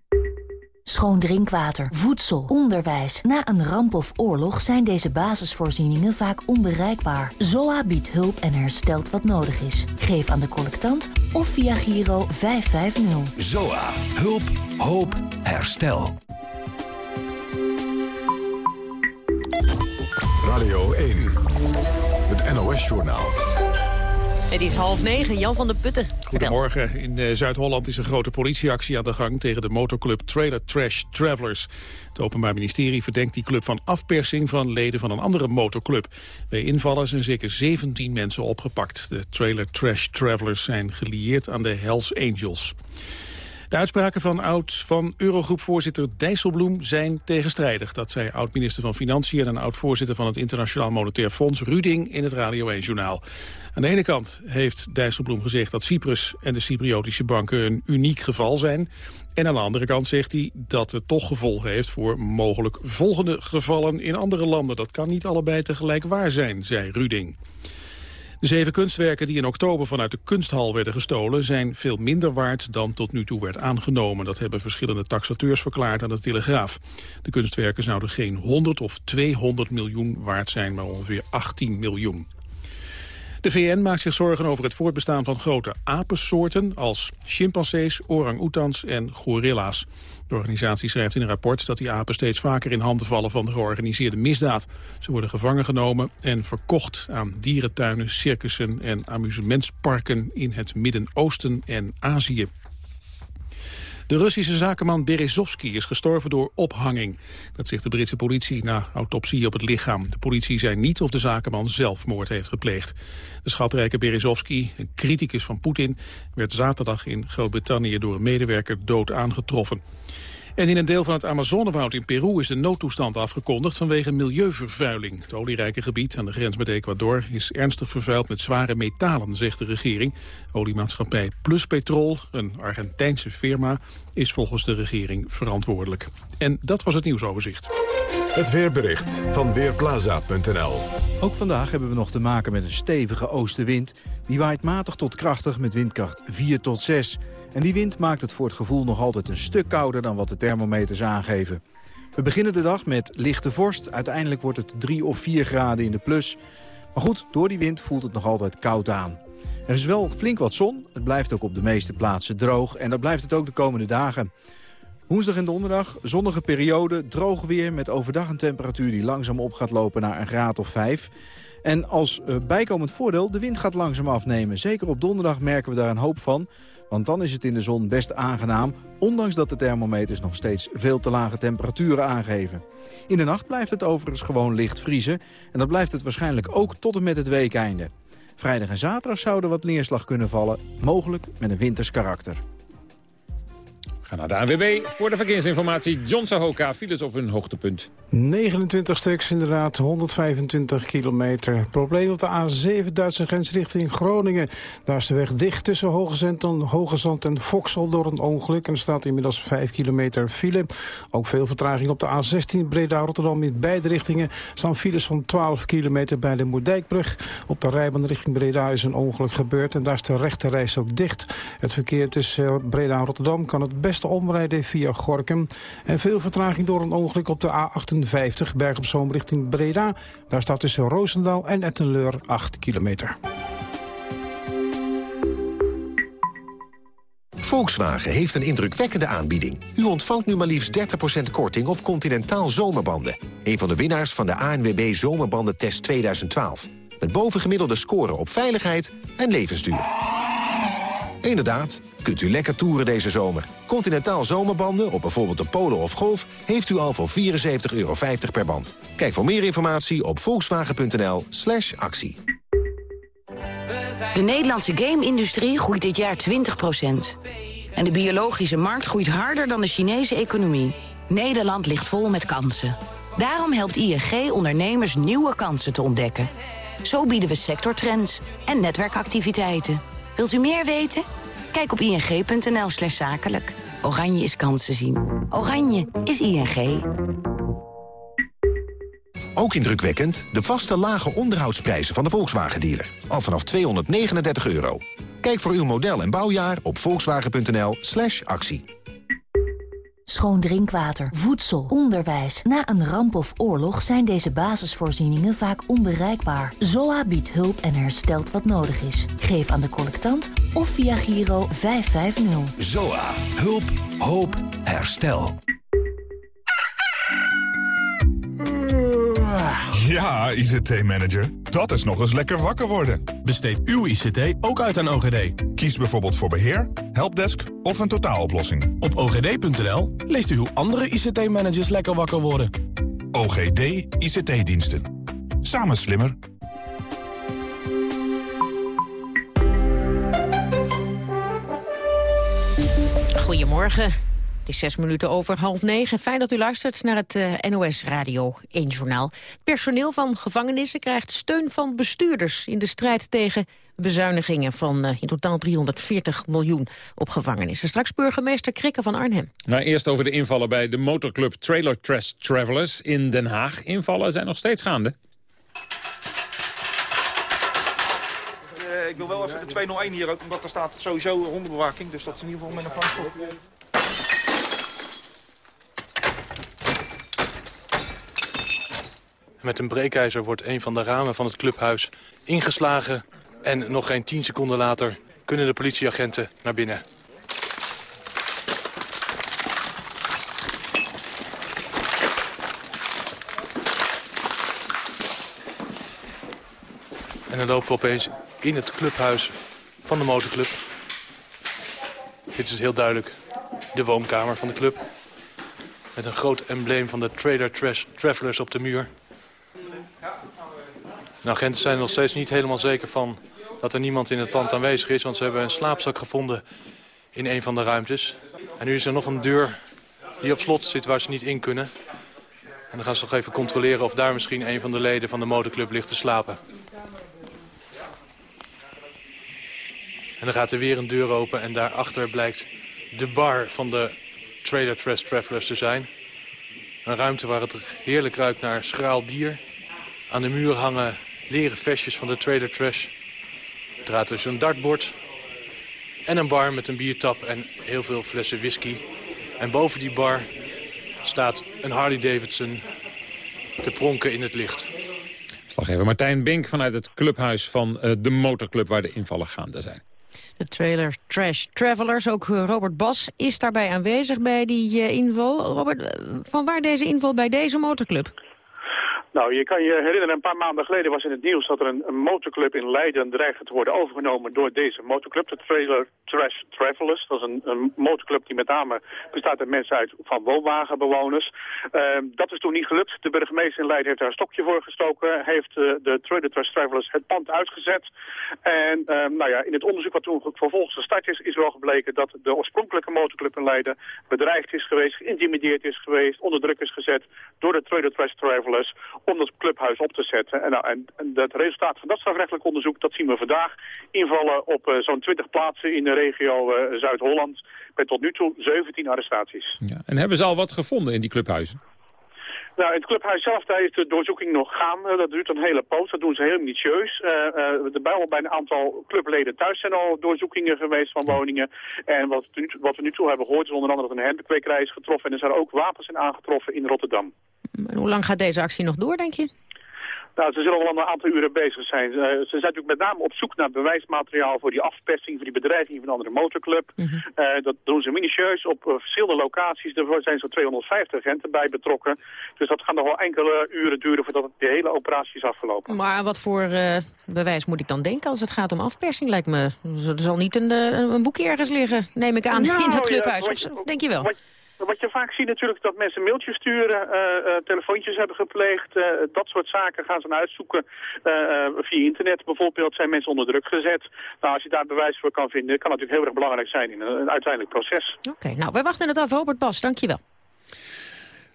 Schoon drinkwater, voedsel, onderwijs. Na een ramp of oorlog zijn deze basisvoorzieningen vaak onbereikbaar. ZOA biedt hulp en herstelt wat nodig is. Geef aan de collectant of via Giro 550. ZOA. Hulp, hoop, herstel. Radio 1. Het NOS-journaal. Het is half negen, Jan van der Putten. Goedemorgen. In eh, Zuid-Holland is een grote politieactie aan de gang... tegen de motorclub Trailer Trash Travelers. Het Openbaar Ministerie verdenkt die club van afpersing... van leden van een andere motorclub. Bij invallen zijn zeker 17 mensen opgepakt. De Trailer Trash Travelers zijn gelieerd aan de Hells Angels. De uitspraken van oud van Eurogroep-voorzitter Dijsselbloem zijn tegenstrijdig. Dat zei oud-minister van Financiën en oud-voorzitter van het Internationaal Monetair Fonds Ruding in het Radio 1-journaal. Aan de ene kant heeft Dijsselbloem gezegd dat Cyprus en de Cypriotische banken een uniek geval zijn. En aan de andere kant zegt hij dat het toch gevolgen heeft voor mogelijk volgende gevallen in andere landen. Dat kan niet allebei tegelijk waar zijn, zei Ruding. De zeven kunstwerken die in oktober vanuit de kunsthal werden gestolen... zijn veel minder waard dan tot nu toe werd aangenomen. Dat hebben verschillende taxateurs verklaard aan de Telegraaf. De kunstwerken zouden geen 100 of 200 miljoen waard zijn, maar ongeveer 18 miljoen. De VN maakt zich zorgen over het voortbestaan van grote apensoorten... als chimpansees, orang-oetans en gorilla's. De organisatie schrijft in een rapport dat die apen steeds vaker in handen vallen van de georganiseerde misdaad. Ze worden gevangen genomen en verkocht aan dierentuinen, circussen en amusementsparken in het Midden-Oosten en Azië. De Russische zakenman Berezovsky is gestorven door ophanging. Dat zegt de Britse politie na autopsie op het lichaam. De politie zei niet of de zakenman zelfmoord heeft gepleegd. De schatrijke Berezovsky, een criticus van Poetin... werd zaterdag in Groot-Brittannië door een medewerker dood aangetroffen. En in een deel van het Amazonewoud in Peru is de noodtoestand afgekondigd vanwege milieuvervuiling. Het olierijke gebied aan de grens met Ecuador is ernstig vervuild met zware metalen, zegt de regering. Oliemaatschappij Plus Petrol, een Argentijnse firma, is volgens de regering verantwoordelijk. En dat was het nieuwsoverzicht. Het weerbericht van Weerplaza.nl Ook vandaag hebben we nog te maken met een stevige oostenwind. Die waait matig tot krachtig met windkracht 4 tot 6. En die wind maakt het voor het gevoel nog altijd een stuk kouder dan wat de thermometers aangeven. We beginnen de dag met lichte vorst. Uiteindelijk wordt het 3 of 4 graden in de plus. Maar goed, door die wind voelt het nog altijd koud aan. Er is wel flink wat zon. Het blijft ook op de meeste plaatsen droog. En dat blijft het ook de komende dagen. Woensdag en donderdag, zonnige periode, droog weer... met overdag een temperatuur die langzaam op gaat lopen naar een graad of 5. En als uh, bijkomend voordeel, de wind gaat langzaam afnemen. Zeker op donderdag merken we daar een hoop van. Want dan is het in de zon best aangenaam... ondanks dat de thermometers nog steeds veel te lage temperaturen aangeven. In de nacht blijft het overigens gewoon licht vriezen... en dat blijft het waarschijnlijk ook tot en met het weekeinde. Vrijdag en zaterdag zouden wat neerslag kunnen vallen, mogelijk met een winters karakter. Ga naar de ANWB voor de verkeersinformatie. John Sahoka, files op hun hoogtepunt. 29 stuks, inderdaad, 125 kilometer. Probleem op de A7 Duitse grens richting Groningen. Daar is de weg dicht tussen Hoge en, Hoge Zand en Foksel door een ongeluk. En er staat inmiddels 5 kilometer file. Ook veel vertraging op de A16 Breda-Rotterdam. In beide richtingen staan files van 12 kilometer bij de Moerdijkbrug. Op de rijbaan richting Breda is een ongeluk gebeurd. En daar is de rechte reis ook dicht. Het verkeer tussen Breda en Rotterdam kan het omrijden via Gorkum. En veel vertraging door een ongeluk op de A28 Berg op Zoom richting Breda. Daar staat tussen Roosendaal en Ettenleur 8 kilometer. Volkswagen heeft een indrukwekkende aanbieding. U ontvangt nu maar liefst 30% korting op Continentaal zomerbanden. Een van de winnaars van de ANWB Zomerbandentest 2012. Met bovengemiddelde scoren op veiligheid en levensduur. Inderdaad, kunt u lekker toeren deze zomer. Continentaal zomerbanden op bijvoorbeeld de Polo of Golf... heeft u al voor 74,50 euro per band. Kijk voor meer informatie op volkswagen.nl slash actie. De Nederlandse game-industrie groeit dit jaar 20% En de biologische markt groeit harder dan de Chinese economie. Nederland ligt vol met kansen. Daarom helpt ING ondernemers nieuwe kansen te ontdekken. Zo bieden we sectortrends en netwerkactiviteiten. Wilt u meer weten? Kijk op ing.nl slash zakelijk. Oranje is kansen zien. Oranje is ING. Ook indrukwekkend de vaste lage onderhoudsprijzen van de Volkswagen-dealer. Al vanaf 239 euro. Kijk voor uw model en bouwjaar op volkswagen.nl slash actie. Schoon drinkwater, voedsel, onderwijs. Na een ramp of oorlog zijn deze basisvoorzieningen vaak onbereikbaar. ZOA biedt hulp en herstelt wat nodig is. Geef aan de collectant of via Giro 550. ZOA. Hulp, hoop, herstel. Ja, ICT-manager. Dat is nog eens lekker wakker worden. Besteed uw ICT ook uit aan OGD. Kies bijvoorbeeld voor beheer, helpdesk of een totaaloplossing. Op ogd.nl leest u hoe andere ICT-managers lekker wakker worden. OGD ICT-diensten. Samen slimmer. Goedemorgen. Is zes minuten over half negen. Fijn dat u luistert naar het eh, NOS Radio 1 Journaal. Personeel van gevangenissen krijgt steun van bestuurders... in de strijd tegen bezuinigingen van eh, in totaal 340 miljoen op gevangenissen. Straks burgemeester Krikke van Arnhem. Nou, eerst over de invallen bij de motorclub Trailer Trash Travelers in Den Haag. Invallen zijn nog steeds gaande. Eh, ik wil wel even de 201 hier ook, omdat er staat sowieso hondenbewaking. Dus dat is in ieder geval met een vangst. Met een breekijzer wordt een van de ramen van het clubhuis ingeslagen. En nog geen 10 seconden later kunnen de politieagenten naar binnen. En dan lopen we opeens in het clubhuis van de motorclub. Dit is heel duidelijk de woonkamer van de club. Met een groot embleem van de Trader Trash Travelers op de muur. De agenten zijn nog steeds niet helemaal zeker van dat er niemand in het pand aanwezig is. Want ze hebben een slaapzak gevonden in een van de ruimtes. En nu is er nog een deur die op slot zit waar ze niet in kunnen. En dan gaan ze nog even controleren of daar misschien een van de leden van de motorclub ligt te slapen. En dan gaat er weer een deur open en daarachter blijkt de bar van de Trader Trash Travelers te zijn. Een ruimte waar het heerlijk ruikt naar schraal bier. Aan de muur hangen leren vestjes van de Trader Trash. Draait dus een dartbord. En een bar met een biertap en heel veel flessen whisky. En boven die bar staat een Harley Davidson te pronken in het licht. Slaggever Martijn Bink vanuit het clubhuis van eh, de motorclub waar de invallen gaande zijn. De trailer Trash Travelers, ook eh, Robert Bas, is daarbij aanwezig bij die eh, inval. Robert, van waar deze inval bij deze motorclub? Nou, je kan je herinneren, een paar maanden geleden was in het nieuws dat er een, motorclub in Leiden dreigde te worden overgenomen door deze motorclub, de Trailer Trash Travelers. Dat is een, een motorclub die met name bestaat uit mensen uit van woonwagenbewoners. Ehm, dat is toen niet gelukt. De burgemeester in Leiden heeft daar een stokje voor gestoken, heeft eh, de Trailer Trash Travelers het pand uitgezet. En ehm, nou ja, in het onderzoek wat toen vervolgens gestart is, is wel gebleken dat de oorspronkelijke motorclub in Leiden bedreigd is geweest, geïntimideerd is geweest, onder druk is gezet door de Trailer Trash Travelers om dat clubhuis op te zetten. En, nou, en, en het resultaat van dat strafrechtelijk onderzoek, dat zien we vandaag. Invallen op eh, zo'n 20 plaatsen in de regio eh, Zuid-Holland. Met tot nu toe 17 arrestaties. Ja. En hebben ze al wat gevonden in die clubhuizen? Nou, het clubhuis zelf, daar is de doorzoeking nog gaande. Dat duurt een hele poos. Dat doen ze heel minutieus. Uh, uh, er bij, bij een aantal clubleden thuis zijn al doorzoekingen geweest van woningen. En wat, wat we nu toe hebben gehoord is onder andere dat een hemdenkwekerij is getroffen. En er zijn ook wapens in aangetroffen in Rotterdam. Hoe lang gaat deze actie nog door, denk je? Nou, ze zullen al een aantal uren bezig zijn. Uh, ze zijn natuurlijk met name op zoek naar bewijsmateriaal voor die afpersing, voor die bedreiging van een andere motorclub. Mm -hmm. uh, dat doen ze minutieus op uh, verschillende locaties. Er zijn zo'n 250 agenten bij betrokken. Dus dat gaat nog wel enkele uren duren voordat de hele operatie is afgelopen. Maar wat voor bewijs moet ik dan denken als het gaat om afpersing? Lijkt me, er zal niet een, een boekje ergens liggen, neem ik aan, nou, in het clubhuis. Ja, wat, of, denk je wel? Wat, wat je vaak ziet natuurlijk dat mensen mailtjes sturen, uh, uh, telefoontjes hebben gepleegd. Uh, dat soort zaken gaan ze dan uitzoeken. via internet bijvoorbeeld zijn mensen onder druk gezet. Nou, als je daar bewijs voor kan vinden, kan natuurlijk heel erg belangrijk zijn in een, uiteindelijk proces. Oké, nou, wij wachten het af. Robert Bas, dankjewel.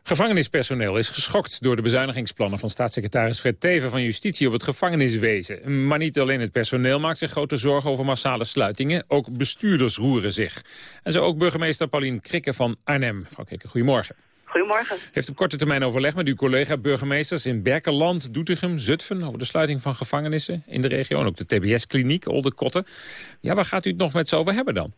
Gevangenispersoneel is geschokt door de bezuinigingsplannen van staatssecretaris Fred Teven van Justitie op het gevangeniswezen. Maar niet alleen het personeel maakt zich grote zorgen over massale sluitingen, ook bestuurders roeren zich. En zo ook burgemeester Paulien Krikke van Arnhem. Mevrouw Krikke, goedemorgen. Goedemorgen. Heeft op korte termijn overleg met uw collega-burgemeesters in Berkenland, Doetinchem, Zutphen... over de sluiting van gevangenissen in de regio en ook de TBS-kliniek, Olde Kotten. Ja, waar gaat u het nog met ze over hebben dan?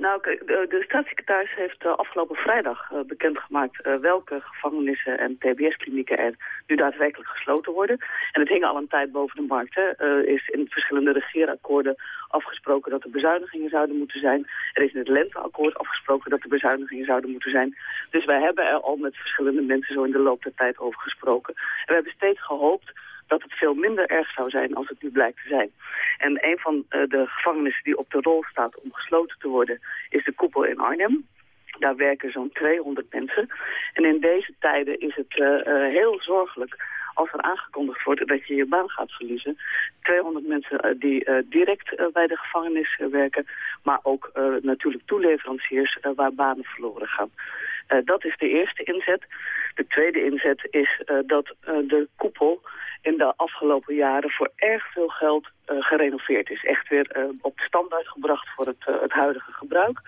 Nou, de, staatssecretaris heeft uh, afgelopen vrijdag uh, bekendgemaakt uh, welke gevangenissen en tbs-klinieken er nu daadwerkelijk gesloten worden. En het hing al een tijd boven de markt. Er is in verschillende regeerakkoorden afgesproken dat er bezuinigingen zouden moeten zijn. Er is in het lenteakkoord afgesproken dat er bezuinigingen zouden moeten zijn. Dus wij hebben er al met verschillende mensen zo in de loop der tijd over gesproken. En we hebben steeds gehoopt dat het veel minder erg zou zijn als het nu blijkt te zijn. En een van uh, de gevangenissen die op de rol staat om gesloten te worden is de koepel in Arnhem. Daar werken zo'n 200 mensen. En in deze tijden is het uh, uh, heel zorgelijk als er aangekondigd wordt dat je je baan gaat verliezen. 200 mensen die direct bij de gevangenis werken, maar ook natuurlijk toeleveranciers waar banen verloren gaan. dat is de eerste inzet. De tweede inzet is dat de koepel in de afgelopen jaren voor erg veel geld gerenoveerd is. Echt weer op de standaard gebracht voor het, het huidige gebruik.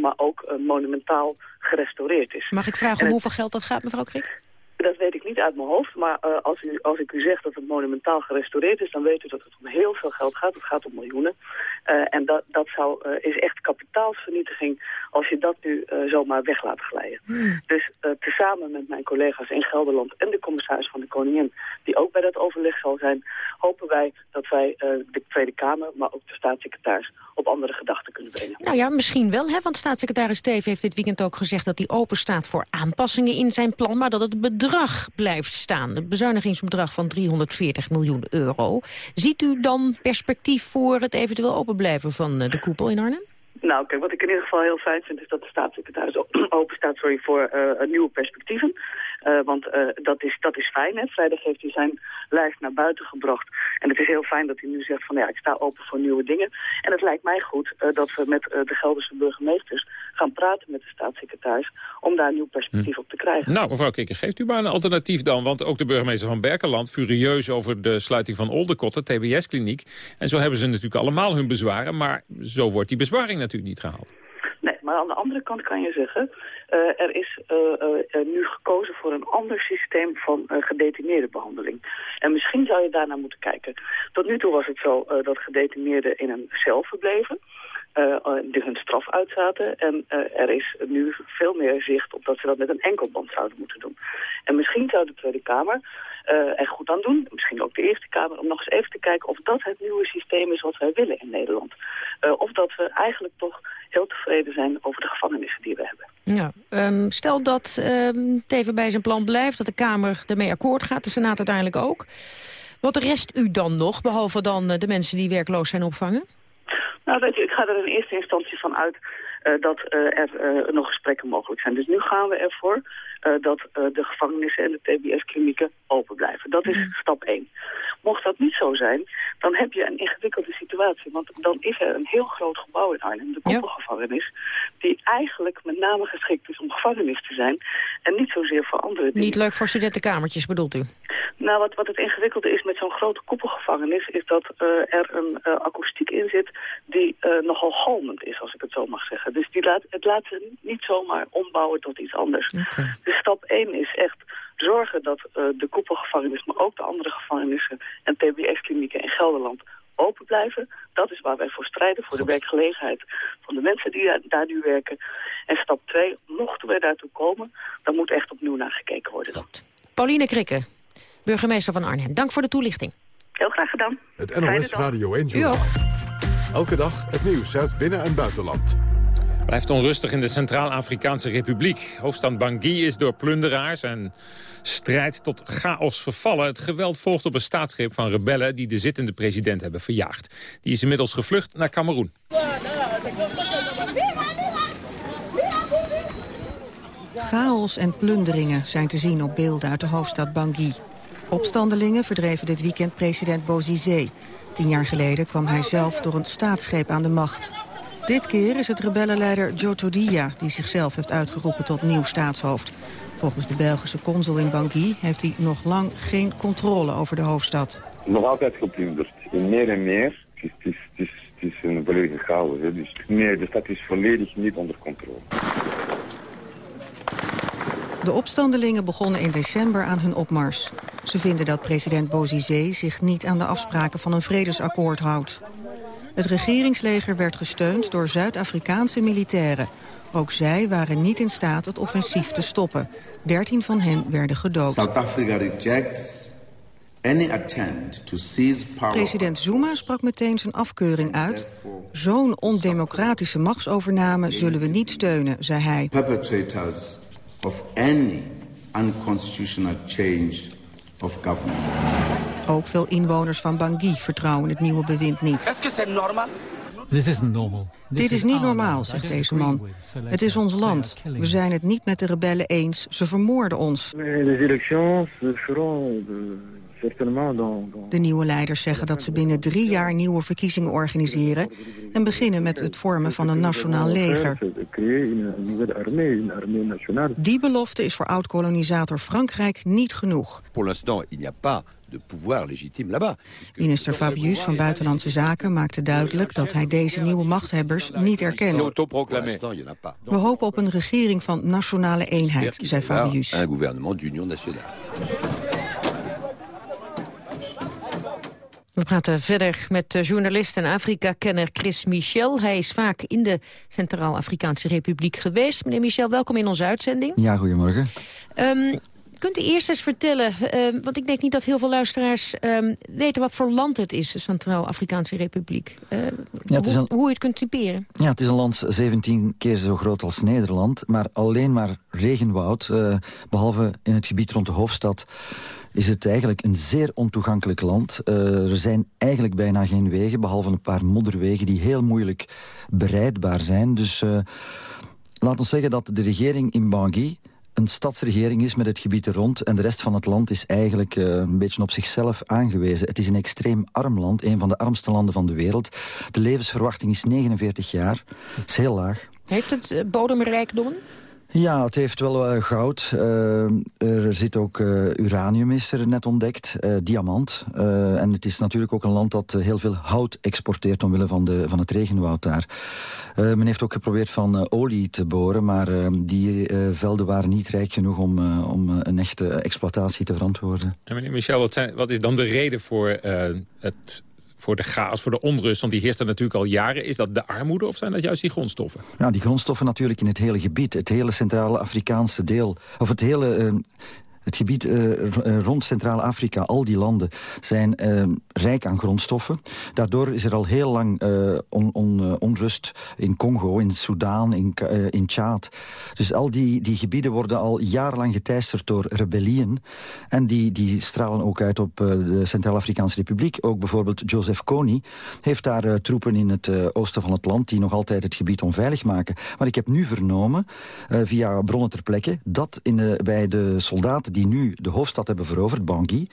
maar ook monumentaal gerestaureerd is. Mag ik vragen om hoeveel geld dat gaat, mevrouw Krik? Niet uit mijn hoofd, maar uh, als, u, als ik u zeg dat het monumentaal gerestaureerd is... dan weet u dat het om heel veel geld gaat. Het gaat om miljoenen. Uh, en dat, dat zou, uh, is echt kapitaalsvernietiging als je dat nu zomaar weg laat glijden. Hmm. Dus tezamen met mijn collega's in Gelderland en de commissaris van de Koningin... die ook bij dat overleg zal zijn, hopen wij dat wij de Tweede Kamer... maar ook de staatssecretaris op andere gedachten kunnen brengen. Nou ja, misschien wel, hè? want staatssecretaris Steven heeft dit weekend ook gezegd... dat hij open staat voor aanpassingen in zijn plan, maar dat het bedrag blijft staan. Het bezuinigingsbedrag van 340 miljoen euro. Ziet u dan perspectief voor het eventueel openblijven van eh, de koepel in Arnhem? Nou, kijk, wat ik in ieder geval heel fijn vind... is dat de staatssecretaris open staat sorry, voor uh, nieuwe perspectieven. Uh, want uh, dat, is, dat is fijn. Hè? Vrijdag heeft hij zijn lijst naar buiten gebracht. En het is heel fijn dat hij nu zegt van ja, ik sta open voor nieuwe dingen. En het lijkt mij goed dat we met de Gelderse burgemeesters gaan praten met de staatssecretaris... om daar een nieuw perspectief hm. op te krijgen. Nou, mevrouw Kikker, geeft u maar een alternatief dan. Want ook de burgemeester van Berkenland, furieus over de sluiting van Oldekotten, TBS-kliniek. En zo hebben ze natuurlijk allemaal hun bezwaren. Maar zo wordt die bezwaring natuurlijk niet gehaald. Nee, maar aan de andere kant kan je zeggen... Uh, er is uh, uh, nu gekozen voor een ander systeem van gedetineerde behandeling. En misschien zou je daarnaar moeten kijken. Tot nu toe was het zo dat gedetineerden in een cel verbleven die hun straf uitzaten. En er is nu veel meer zicht op dat ze dat met een enkelband zouden moeten doen. En misschien zou de Tweede Kamer uh, er goed aan doen, misschien ook de Eerste Kamer, om nog eens even te kijken of dat het nieuwe systeem is wat wij willen in Nederland. of dat we eigenlijk toch heel tevreden zijn over de gevangenissen die we hebben. Ja, um, stel dat um, Teven bij zijn plan blijft, dat de Kamer ermee akkoord gaat, de Senaat uiteindelijk ook. Wat rest u dan nog, behalve dan de mensen die werkloos zijn opvangen? Nou, weet je, ik ga er in eerste instantie van uit uh, dat uh, er uh, nog gesprekken mogelijk zijn. Dus nu gaan we ervoor dat de gevangenissen en de TBS-klinieken open blijven. Dat is mm. stap 1. Mocht dat niet zo zijn, dan heb je een ingewikkelde situatie. Want dan is er een heel groot gebouw in Arnhem, de koppelgevangenis... die eigenlijk met name geschikt is om gevangenis te zijn... en niet zozeer voor andere dingen. Niet leuk voor studentenkamertjes, bedoelt u? Nou, wat, wat het ingewikkelde is met zo'n grote koepelgevangenis... is dat uh, er een uh, akoestiek in zit die uh, nogal galmend is, als ik het zo mag zeggen. Dus die laat, het laat ze niet zomaar ombouwen tot iets anders. Okay. Dus stap 1 is echt zorgen dat de koepelgevangenis... maar ook de andere gevangenissen en TBS-klinieken in Gelderland open blijven. Dat is waar wij voor strijden, voor de werkgelegenheid van de mensen die daar, daar nu werken. En stap 2, mochten wij daartoe komen, dan moet echt opnieuw naar gekeken worden. Dan. Pauline Krikke, burgemeester van Arnhem. Dank voor de toelichting. Heel graag gedaan. Het NOS Radio 1 Journal. Elke dag het nieuws uit binnen- en buitenland. Blijft onrustig in de Centraal-Afrikaanse Republiek. Hoofdstad Bangui is door plunderaars en strijd tot chaos vervallen. Het geweld volgt op een staatsgreep van rebellen... die de zittende president hebben verjaagd. Die is inmiddels gevlucht naar Cameroen. Chaos en plunderingen zijn te zien op beelden uit de hoofdstad Bangui. Opstandelingen verdreven dit weekend president Bozizé. Tien jaar geleden kwam hij zelf door een staatsgreep aan de macht. Dit keer is het rebellenleider Jotodilla die zichzelf heeft uitgeroepen tot nieuw staatshoofd. Volgens de Belgische consul in Bangui heeft hij nog lang geen controle over de hoofdstad. Nog altijd geplunderd. meer en meer. Het is, het is, het is een volledige chaos. Hè. Dus nee, de stad is volledig niet onder controle. De opstandelingen begonnen in december aan hun opmars. Ze vinden dat president Bozizé zich niet aan de afspraken van een vredesakkoord houdt. Het regeringsleger werd gesteund door Zuid-Afrikaanse militairen. Ook zij waren niet in staat het offensief te stoppen. Dertien van hen werden gedood. South Africa rejects any attempt to seize power. President Zuma sprak meteen zijn afkeuring uit. Zo'n ondemocratische machtsovername zullen we niet steunen, zei hij. Perpetrators of any unconstitutional change of government. Ook veel inwoners van Bangui vertrouwen het nieuwe bewind niet. This isn't normal. Dit is niet normaal, zegt deze man. Het is ons land. We zijn het niet met de rebellen eens. Ze vermoorden ons. Les De nieuwe leiders zeggen dat ze binnen drie jaar nieuwe verkiezingen organiseren... en beginnen met het vormen van een nationaal leger. Die belofte is voor oud-kolonisator Frankrijk niet genoeg. Minister Fabius van Buitenlandse Zaken maakte duidelijk dat hij deze nieuwe machthebbers niet erkent. We hopen op een regering van nationale eenheid, zei Fabius. We praten verder met eh, journalist en Afrika-kenner Chris Michel. Hij is vaak in de Centraal-Afrikaanse Republiek geweest. Meneer Michel, welkom in onze uitzending. Ja, goedemorgen. Um, kunt u eerst eens vertellen, uh, want ik denk niet dat heel veel luisteraars um, weten wat voor land het is, de Centraal-Afrikaanse Republiek. Uh, ja, hoe, een, hoe je het kunt typeren. Ja, het is een land 17 keer zo groot als Nederland, maar alleen maar regenwoud, uh, behalve in het gebied rond de hoofdstad is het eigenlijk een zeer ontoegankelijk land. Uh, er zijn eigenlijk bijna geen wegen, behalve een paar modderwegen die heel moeilijk bereidbaar zijn. Dus uh, laat ons zeggen dat de regering in Bangui een stadsregering is met het gebied er rond... en de rest van het land is eigenlijk uh, een beetje op zichzelf aangewezen. Het is een extreem arm land, een van de armste landen van de wereld. De levensverwachting is 49 jaar, dat is heel laag. Heeft het bodemrijkdom? Ja, het heeft wel uh, goud. Uh, er zit ook uh, uranium, is er net ontdekt. diamant. en het is natuurlijk ook een land dat heel veel hout exporteert... omwille van, de, van het regenwoud daar. men heeft ook geprobeerd van olie te boren... maar die velden waren niet rijk genoeg om, om een echte exploitatie te verantwoorden. En meneer Michel, wat, wat is dan de reden voor het voor de chaos, voor de onrust? Want die heerst er natuurlijk al jaren. Is dat de armoede of zijn dat juist die grondstoffen? Ja, die grondstoffen natuurlijk in het hele gebied. Het hele Centrale Afrikaanse deel. Of het hele... Uh, het gebied uh, rond Centraal-Afrika, al die landen, zijn uh, rijk aan grondstoffen. Daardoor is er al heel lang uh, on, on, onrust in Congo, in Soudaan, in, in Tjaad. Dus al die, die gebieden worden al jarenlang geteisterd door rebellieën. En die, die stralen ook uit op de Centraal-Afrikaanse Republiek. Ook bijvoorbeeld Joseph Kony heeft daar troepen in het oosten van het land... die nog altijd het gebied onveilig maken. Maar ik heb nu vernomen, via bronnen ter plekke... dat in bij de soldaten die nu de hoofdstad hebben veroverd, Bangui...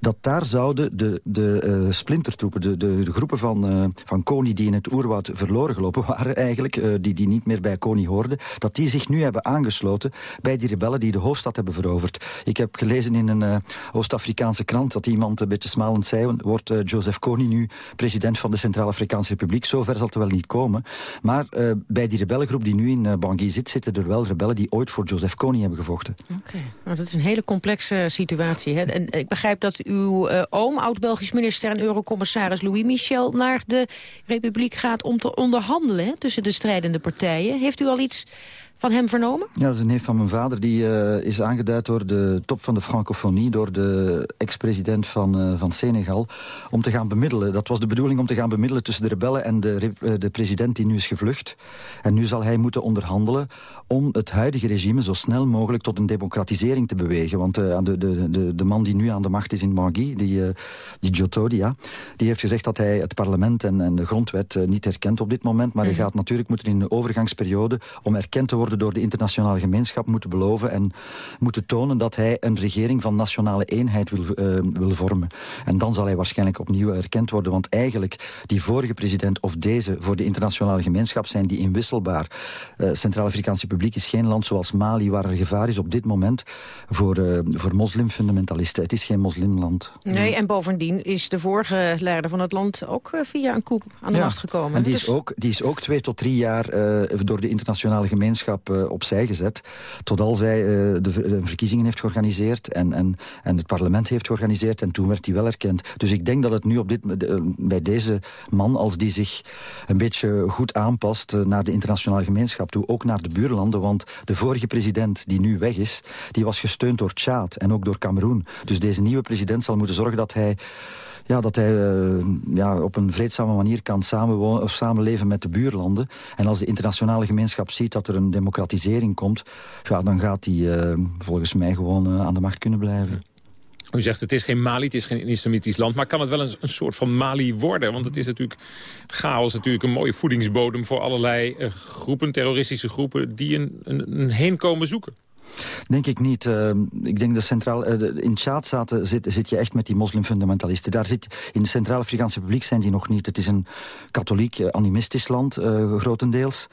dat daar zouden de, de uh, splintertroepen, de, de, groepen van, uh, van Kony... die in het oerwoud verloren gelopen waren eigenlijk... Uh, die, die niet meer bij Kony hoorden... dat die zich nu hebben aangesloten bij die rebellen die de hoofdstad hebben veroverd. Ik heb gelezen in een Oost-Afrikaanse krant... dat iemand een beetje smalend zei... wordt Joseph Kony nu president van de Centraal-Afrikaanse Republiek. Zover zal het wel niet komen. Maar bij die rebellengroep die nu in Bangui zit... zitten er wel rebellen die ooit voor Joseph Kony hebben gevochten. Oké, okay. nou, dat is een hele complexe situatie. Hè? En ik begrijp dat uw uh, oom, oud-Belgisch minister en eurocommissaris Louis Michel... naar de Republiek gaat om te onderhandelen tussen de strijdende partijen. Heeft u al iets van hem vernomen? Ja, dat is een neef van mijn vader. Die uh, is aangeduid door de top van de francofonie... door de ex-president van, uh, van Senegal, om te gaan bemiddelen. Dat was de bedoeling om te gaan bemiddelen tussen de rebellen... en de, uh, de president die nu is gevlucht. En nu zal hij moeten onderhandelen om het huidige regime zo snel mogelijk tot een democratisering te bewegen. Want de, de, de, de man die nu aan de macht is in Bangui, die, die Jotodia, die heeft gezegd dat hij het parlement en, en de grondwet niet herkent op dit moment. Maar hij gaat natuurlijk moeten in de overgangsperiode, om erkend te worden door de internationale gemeenschap, moeten beloven en moeten tonen dat hij een regering van nationale eenheid wil, wil vormen. En dan zal hij waarschijnlijk opnieuw erkend worden. Want eigenlijk, die vorige president of deze voor de internationale gemeenschap zijn die inwisselbaar. Centraal-Afrikaanse Republiek is geen land zoals Mali waar er gevaar is op dit moment voor, uh, voor moslimfundamentalisten. Het is geen moslimland. Nee, en bovendien is de vorige leider van het land ook uh, via een coup aan de ja, macht gekomen. En die, dus... is ook, die is ook twee tot drie jaar uh, door de internationale gemeenschap gemeenschap uh, opzij gezet. Totdat zij uh, de, de, verkiezingen heeft georganiseerd en, en, en het parlement heeft georganiseerd. En toen werd hij wel erkend. Dus ik denk dat het nu op dit, bij deze man, als die zich een beetje goed aanpast naar de internationale gemeenschap toe, ook naar de buurlanden. Want de vorige president die nu weg is, die was gesteund door Tjaad en ook door Cameroen. Dus deze nieuwe president zal moeten zorgen dat hij ja, dat hij uh, ja, op een vreedzame manier kan samenwonen, of samenleven met de buurlanden. En als de internationale gemeenschap ziet dat er een democratisering komt... Ja, dan gaat hij uh, volgens mij gewoon uh, aan de macht kunnen blijven. U zegt het is geen Mali, het is geen islamitisch land... maar kan het wel een, een soort van Mali worden? Want het is natuurlijk chaos, natuurlijk een mooie voedingsbodem... voor allerlei groepen, terroristische groepen... die een, een, een heenkomen zoeken. Denk ik niet. Uh, ik denk dat centraal, uh, in Tjaad zaten, zit, zit je echt met die moslimfundamentalisten. Daar zit, in de Centraal-Afrikaanse Republiek zijn die nog niet. Het is een katholiek, uh, animistisch land, grotendeels.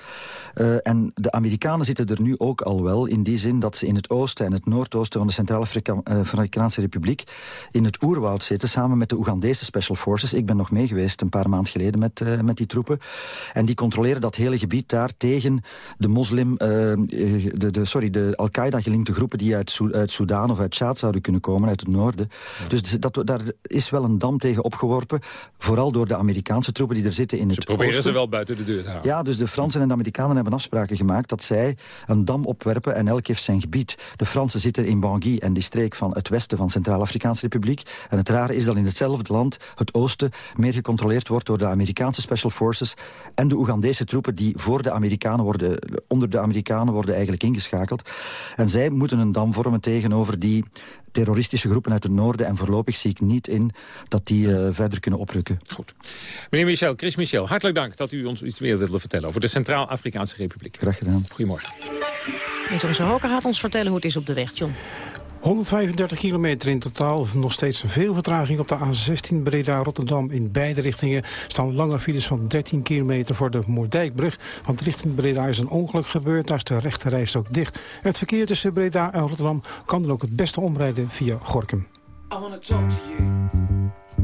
en de Amerikanen zitten er nu ook al wel, in die zin dat ze in het oosten en het noordoosten van de Centraal-Afrikaanse Republiek in het oerwoud zitten, samen met de Oegandese Special Forces. Ik ben nog mee geweest een paar maanden geleden met, met die troepen. En die controleren dat hele gebied daar tegen de moslim, de, de, sorry, de Al-Qaeda Al-Qaeda-gelinkte groepen die uit, Soedan uit Soudaan of uit Tjaad zouden kunnen komen, uit het noorden. Dus dat, daar is wel een dam tegen opgeworpen, vooral door de Amerikaanse troepen die er zitten in het Ze proberen ze wel buiten de deur te houden. Ja, dus de Fransen en de Amerikanen hebben afspraken gemaakt dat zij een dam opwerpen en elk heeft zijn gebied. De Fransen zitten in Bangui en die streek van het westen van Centraal-Afrikaanse Republiek. En het rare is dat in hetzelfde land, het oosten, meer gecontroleerd wordt door de Amerikaanse Special Forces en de Oegandese troepen die voor de Amerikanen worden, onder de Amerikanen worden eigenlijk ingeschakeld. En zij moeten een dam vormen tegenover die terroristische groepen uit het noorden. En voorlopig zie ik niet in dat die uh, verder kunnen oprukken. Goed. Meneer Michel, Chris Michel, hartelijk dank dat u ons iets meer wilde vertellen over de Centraal-Afrikaanse Republiek. Graag gedaan. Goedemorgen. En Hoker gaat ons vertellen hoe het is op de weg, John. 135 kilometer in totaal. Nog steeds veel vertraging op de A16 Breda-Rotterdam. In beide richtingen staan lange files van 13 kilometer voor de Moerdijkbrug. Want richting Breda is een ongeluk gebeurd. Daar is de rechte ook dicht. Het verkeer tussen Breda en Rotterdam kan dan ook het beste omrijden via Gorkum.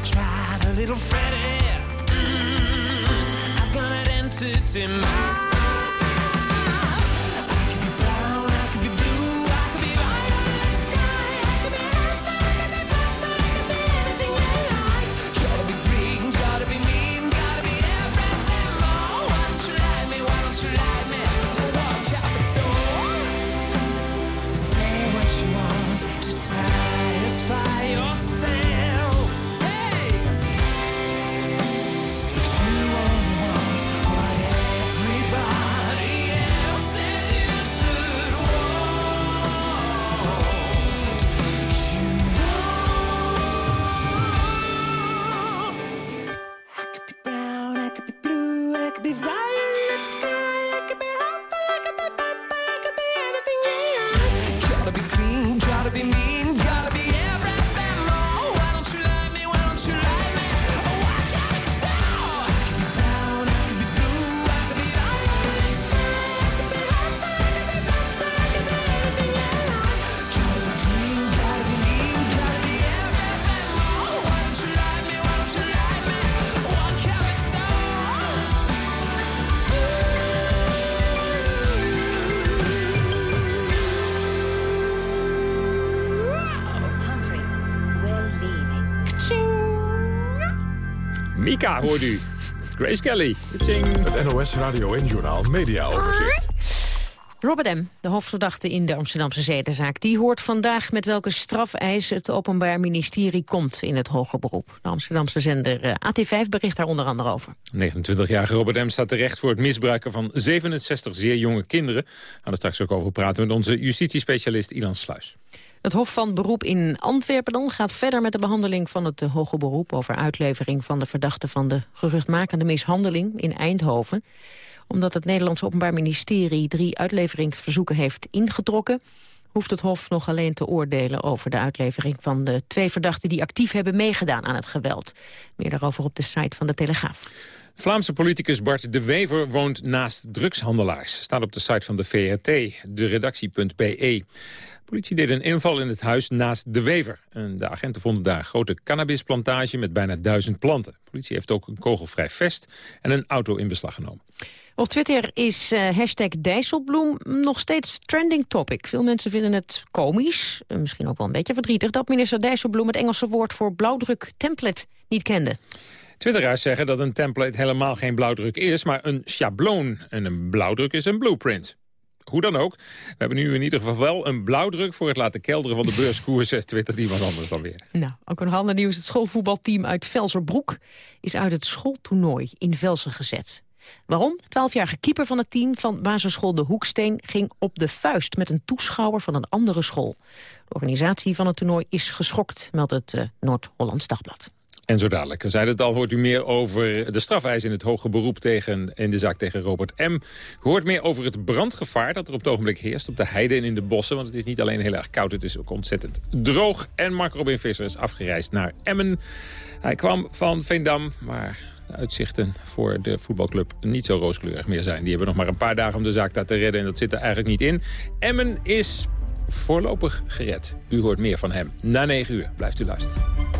I tried a little Freddy. Mm, I've got an entity mind. Mika hoort u. Grace Kelly. Het NOS Radio en Journal Media Overzicht. Robert M., de hoofdverdachte in de Amsterdamse zedenzaak... die hoort vandaag met welke strafeis het Openbaar Ministerie komt in het hoger beroep. De Amsterdamse zender eh, AT5 bericht daar onder andere over. 29-jarige Robert M. staat terecht voor het misbruiken van 67 zeer jonge kinderen. We gaan er straks ook over praten met onze justitiespecialist Ilan Sluis. Het Hof van Beroep in Antwerpen dan gaat verder met de behandeling van het hoge beroep over uitlevering van de verdachte van de geruchtmakende mishandeling in Eindhoven. Omdat het Nederlands Openbaar Ministerie drie uitleveringsverzoeken heeft ingetrokken hoeft het Hof nog alleen te oordelen over de uitlevering van de twee verdachten die actief hebben meegedaan aan het geweld. Meer daarover op de site van de Telegraaf. Vlaamse politicus Bart de Wever woont naast drugshandelaars. Staat op de site van de VRT, de redactie.be. politie deed een inval in het huis naast de Wever. En de agenten vonden daar een grote cannabisplantage met bijna duizend planten. De politie heeft ook een kogelvrij vest en een auto in beslag genomen. Op Twitter is uh, hashtag Dijsselbloem nog steeds trending topic. Veel mensen vinden het komisch, uh, misschien ook wel een beetje verdrietig... dat minister Dijsselbloem het Engelse woord voor blauwdruk template niet kende. Twitteraars zeggen dat een template helemaal geen blauwdruk is... maar een schabloon. En een blauwdruk is een blueprint. Hoe dan ook, we hebben nu in ieder geval wel een blauwdruk... voor het laten kelderen van de beurskoersen. Twittert iemand anders dan weer. Nou, ook een handig nieuws. Het schoolvoetbalteam uit Velserbroek... is uit het schooltoernooi in Velsen gezet. Waarom? Twaalfjarige keeper van het team van basisschool De Hoeksteen... ging op de vuist met een toeschouwer van een andere school. De organisatie van het toernooi is geschokt, meldt het uh, Noord-Hollands Dagblad. En zo dadelijk. We zeiden het al, hoort u meer over de strafeis in het hoge beroep tegen, in de zaak tegen Robert M. U hoort meer over het brandgevaar dat er op het ogenblik heerst op de heide en in de bossen. Want het is niet alleen heel erg koud, het is ook ontzettend droog. En Mark Robin Visser is afgereisd naar Emmen. Hij kwam van Veendam, maar de uitzichten voor de voetbalclub niet zo rooskleurig meer zijn. Die hebben nog maar een paar dagen om de zaak daar te redden en dat zit er eigenlijk niet in. Emmen is voorlopig gered. U hoort meer van hem na 9 uur. Blijft u luisteren.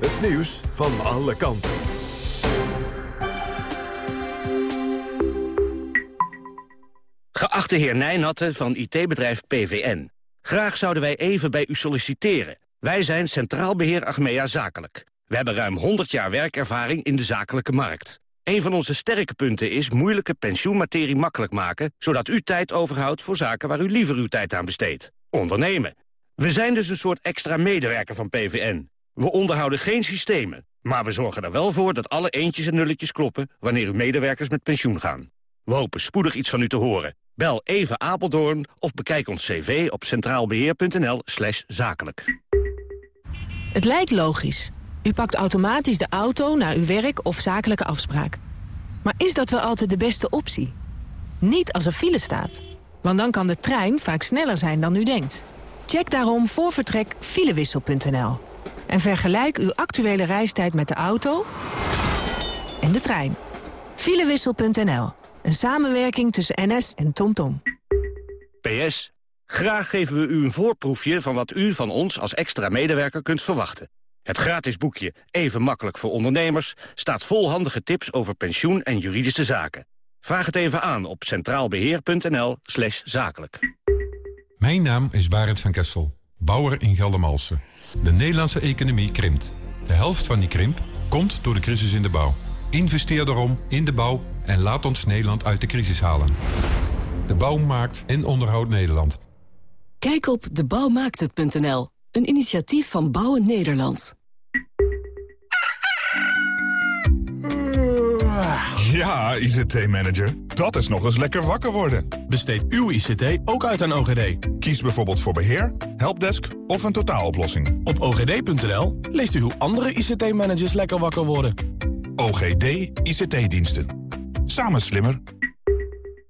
Het nieuws van alle kanten. Geachte heer Nijnatten van IT-bedrijf PVN. Graag zouden wij even bij u solliciteren. Wij zijn Centraal Beheer Achmea Zakelijk. We hebben ruim 100 jaar werkervaring in de zakelijke markt. Een van onze sterke punten is moeilijke pensioenmaterie makkelijk maken... zodat u tijd overhoudt voor zaken waar u liever uw tijd aan besteedt. Ondernemen. We zijn dus een soort extra medewerker van PVN. We onderhouden geen systemen, maar we zorgen er wel voor dat alle eentjes en nulletjes kloppen wanneer uw medewerkers met pensioen gaan. We hopen spoedig iets van u te horen. Bel even Apeldoorn of bekijk ons cv op centraalbeheer.nl slash zakelijk. Het lijkt logisch. U pakt automatisch de auto naar uw werk of zakelijke afspraak. Maar is dat wel altijd de beste optie? Niet als er file staat. Want dan kan de trein vaak sneller zijn dan u denkt. Check daarom voor vertrek filewissel.nl en vergelijk uw actuele reistijd met de auto en de trein. Filewissel.nl. Een samenwerking tussen NS en TomTom. PS. Graag geven we u een voorproefje van wat u van ons als extra medewerker kunt verwachten. Het gratis boekje Even makkelijk voor ondernemers staat vol handige tips over pensioen en juridische zaken. Vraag het even aan op centraalbeheer.nl slash zakelijk. Mijn naam is Barend van Kessel, bouwer in Geldermalsen. De Nederlandse economie krimpt. De helft van die krimp komt door de crisis in de bouw. Investeer daarom in de bouw en laat ons Nederland uit de crisis halen. De bouw maakt en onderhoudt Nederland. Kijk op debouwmaakthet.nl, een initiatief van Bouwen Nederland. Ja, ICT-manager, dat is nog eens lekker wakker worden. Besteed uw ICT ook uit aan OGD. Kies bijvoorbeeld voor beheer, helpdesk of een totaaloplossing. Op ogd.nl leest u hoe andere ICT-managers lekker wakker worden. OGD ICT-diensten. Samen slimmer.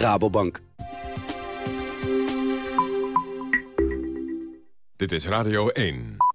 Rabobank. Dit is Radio 1.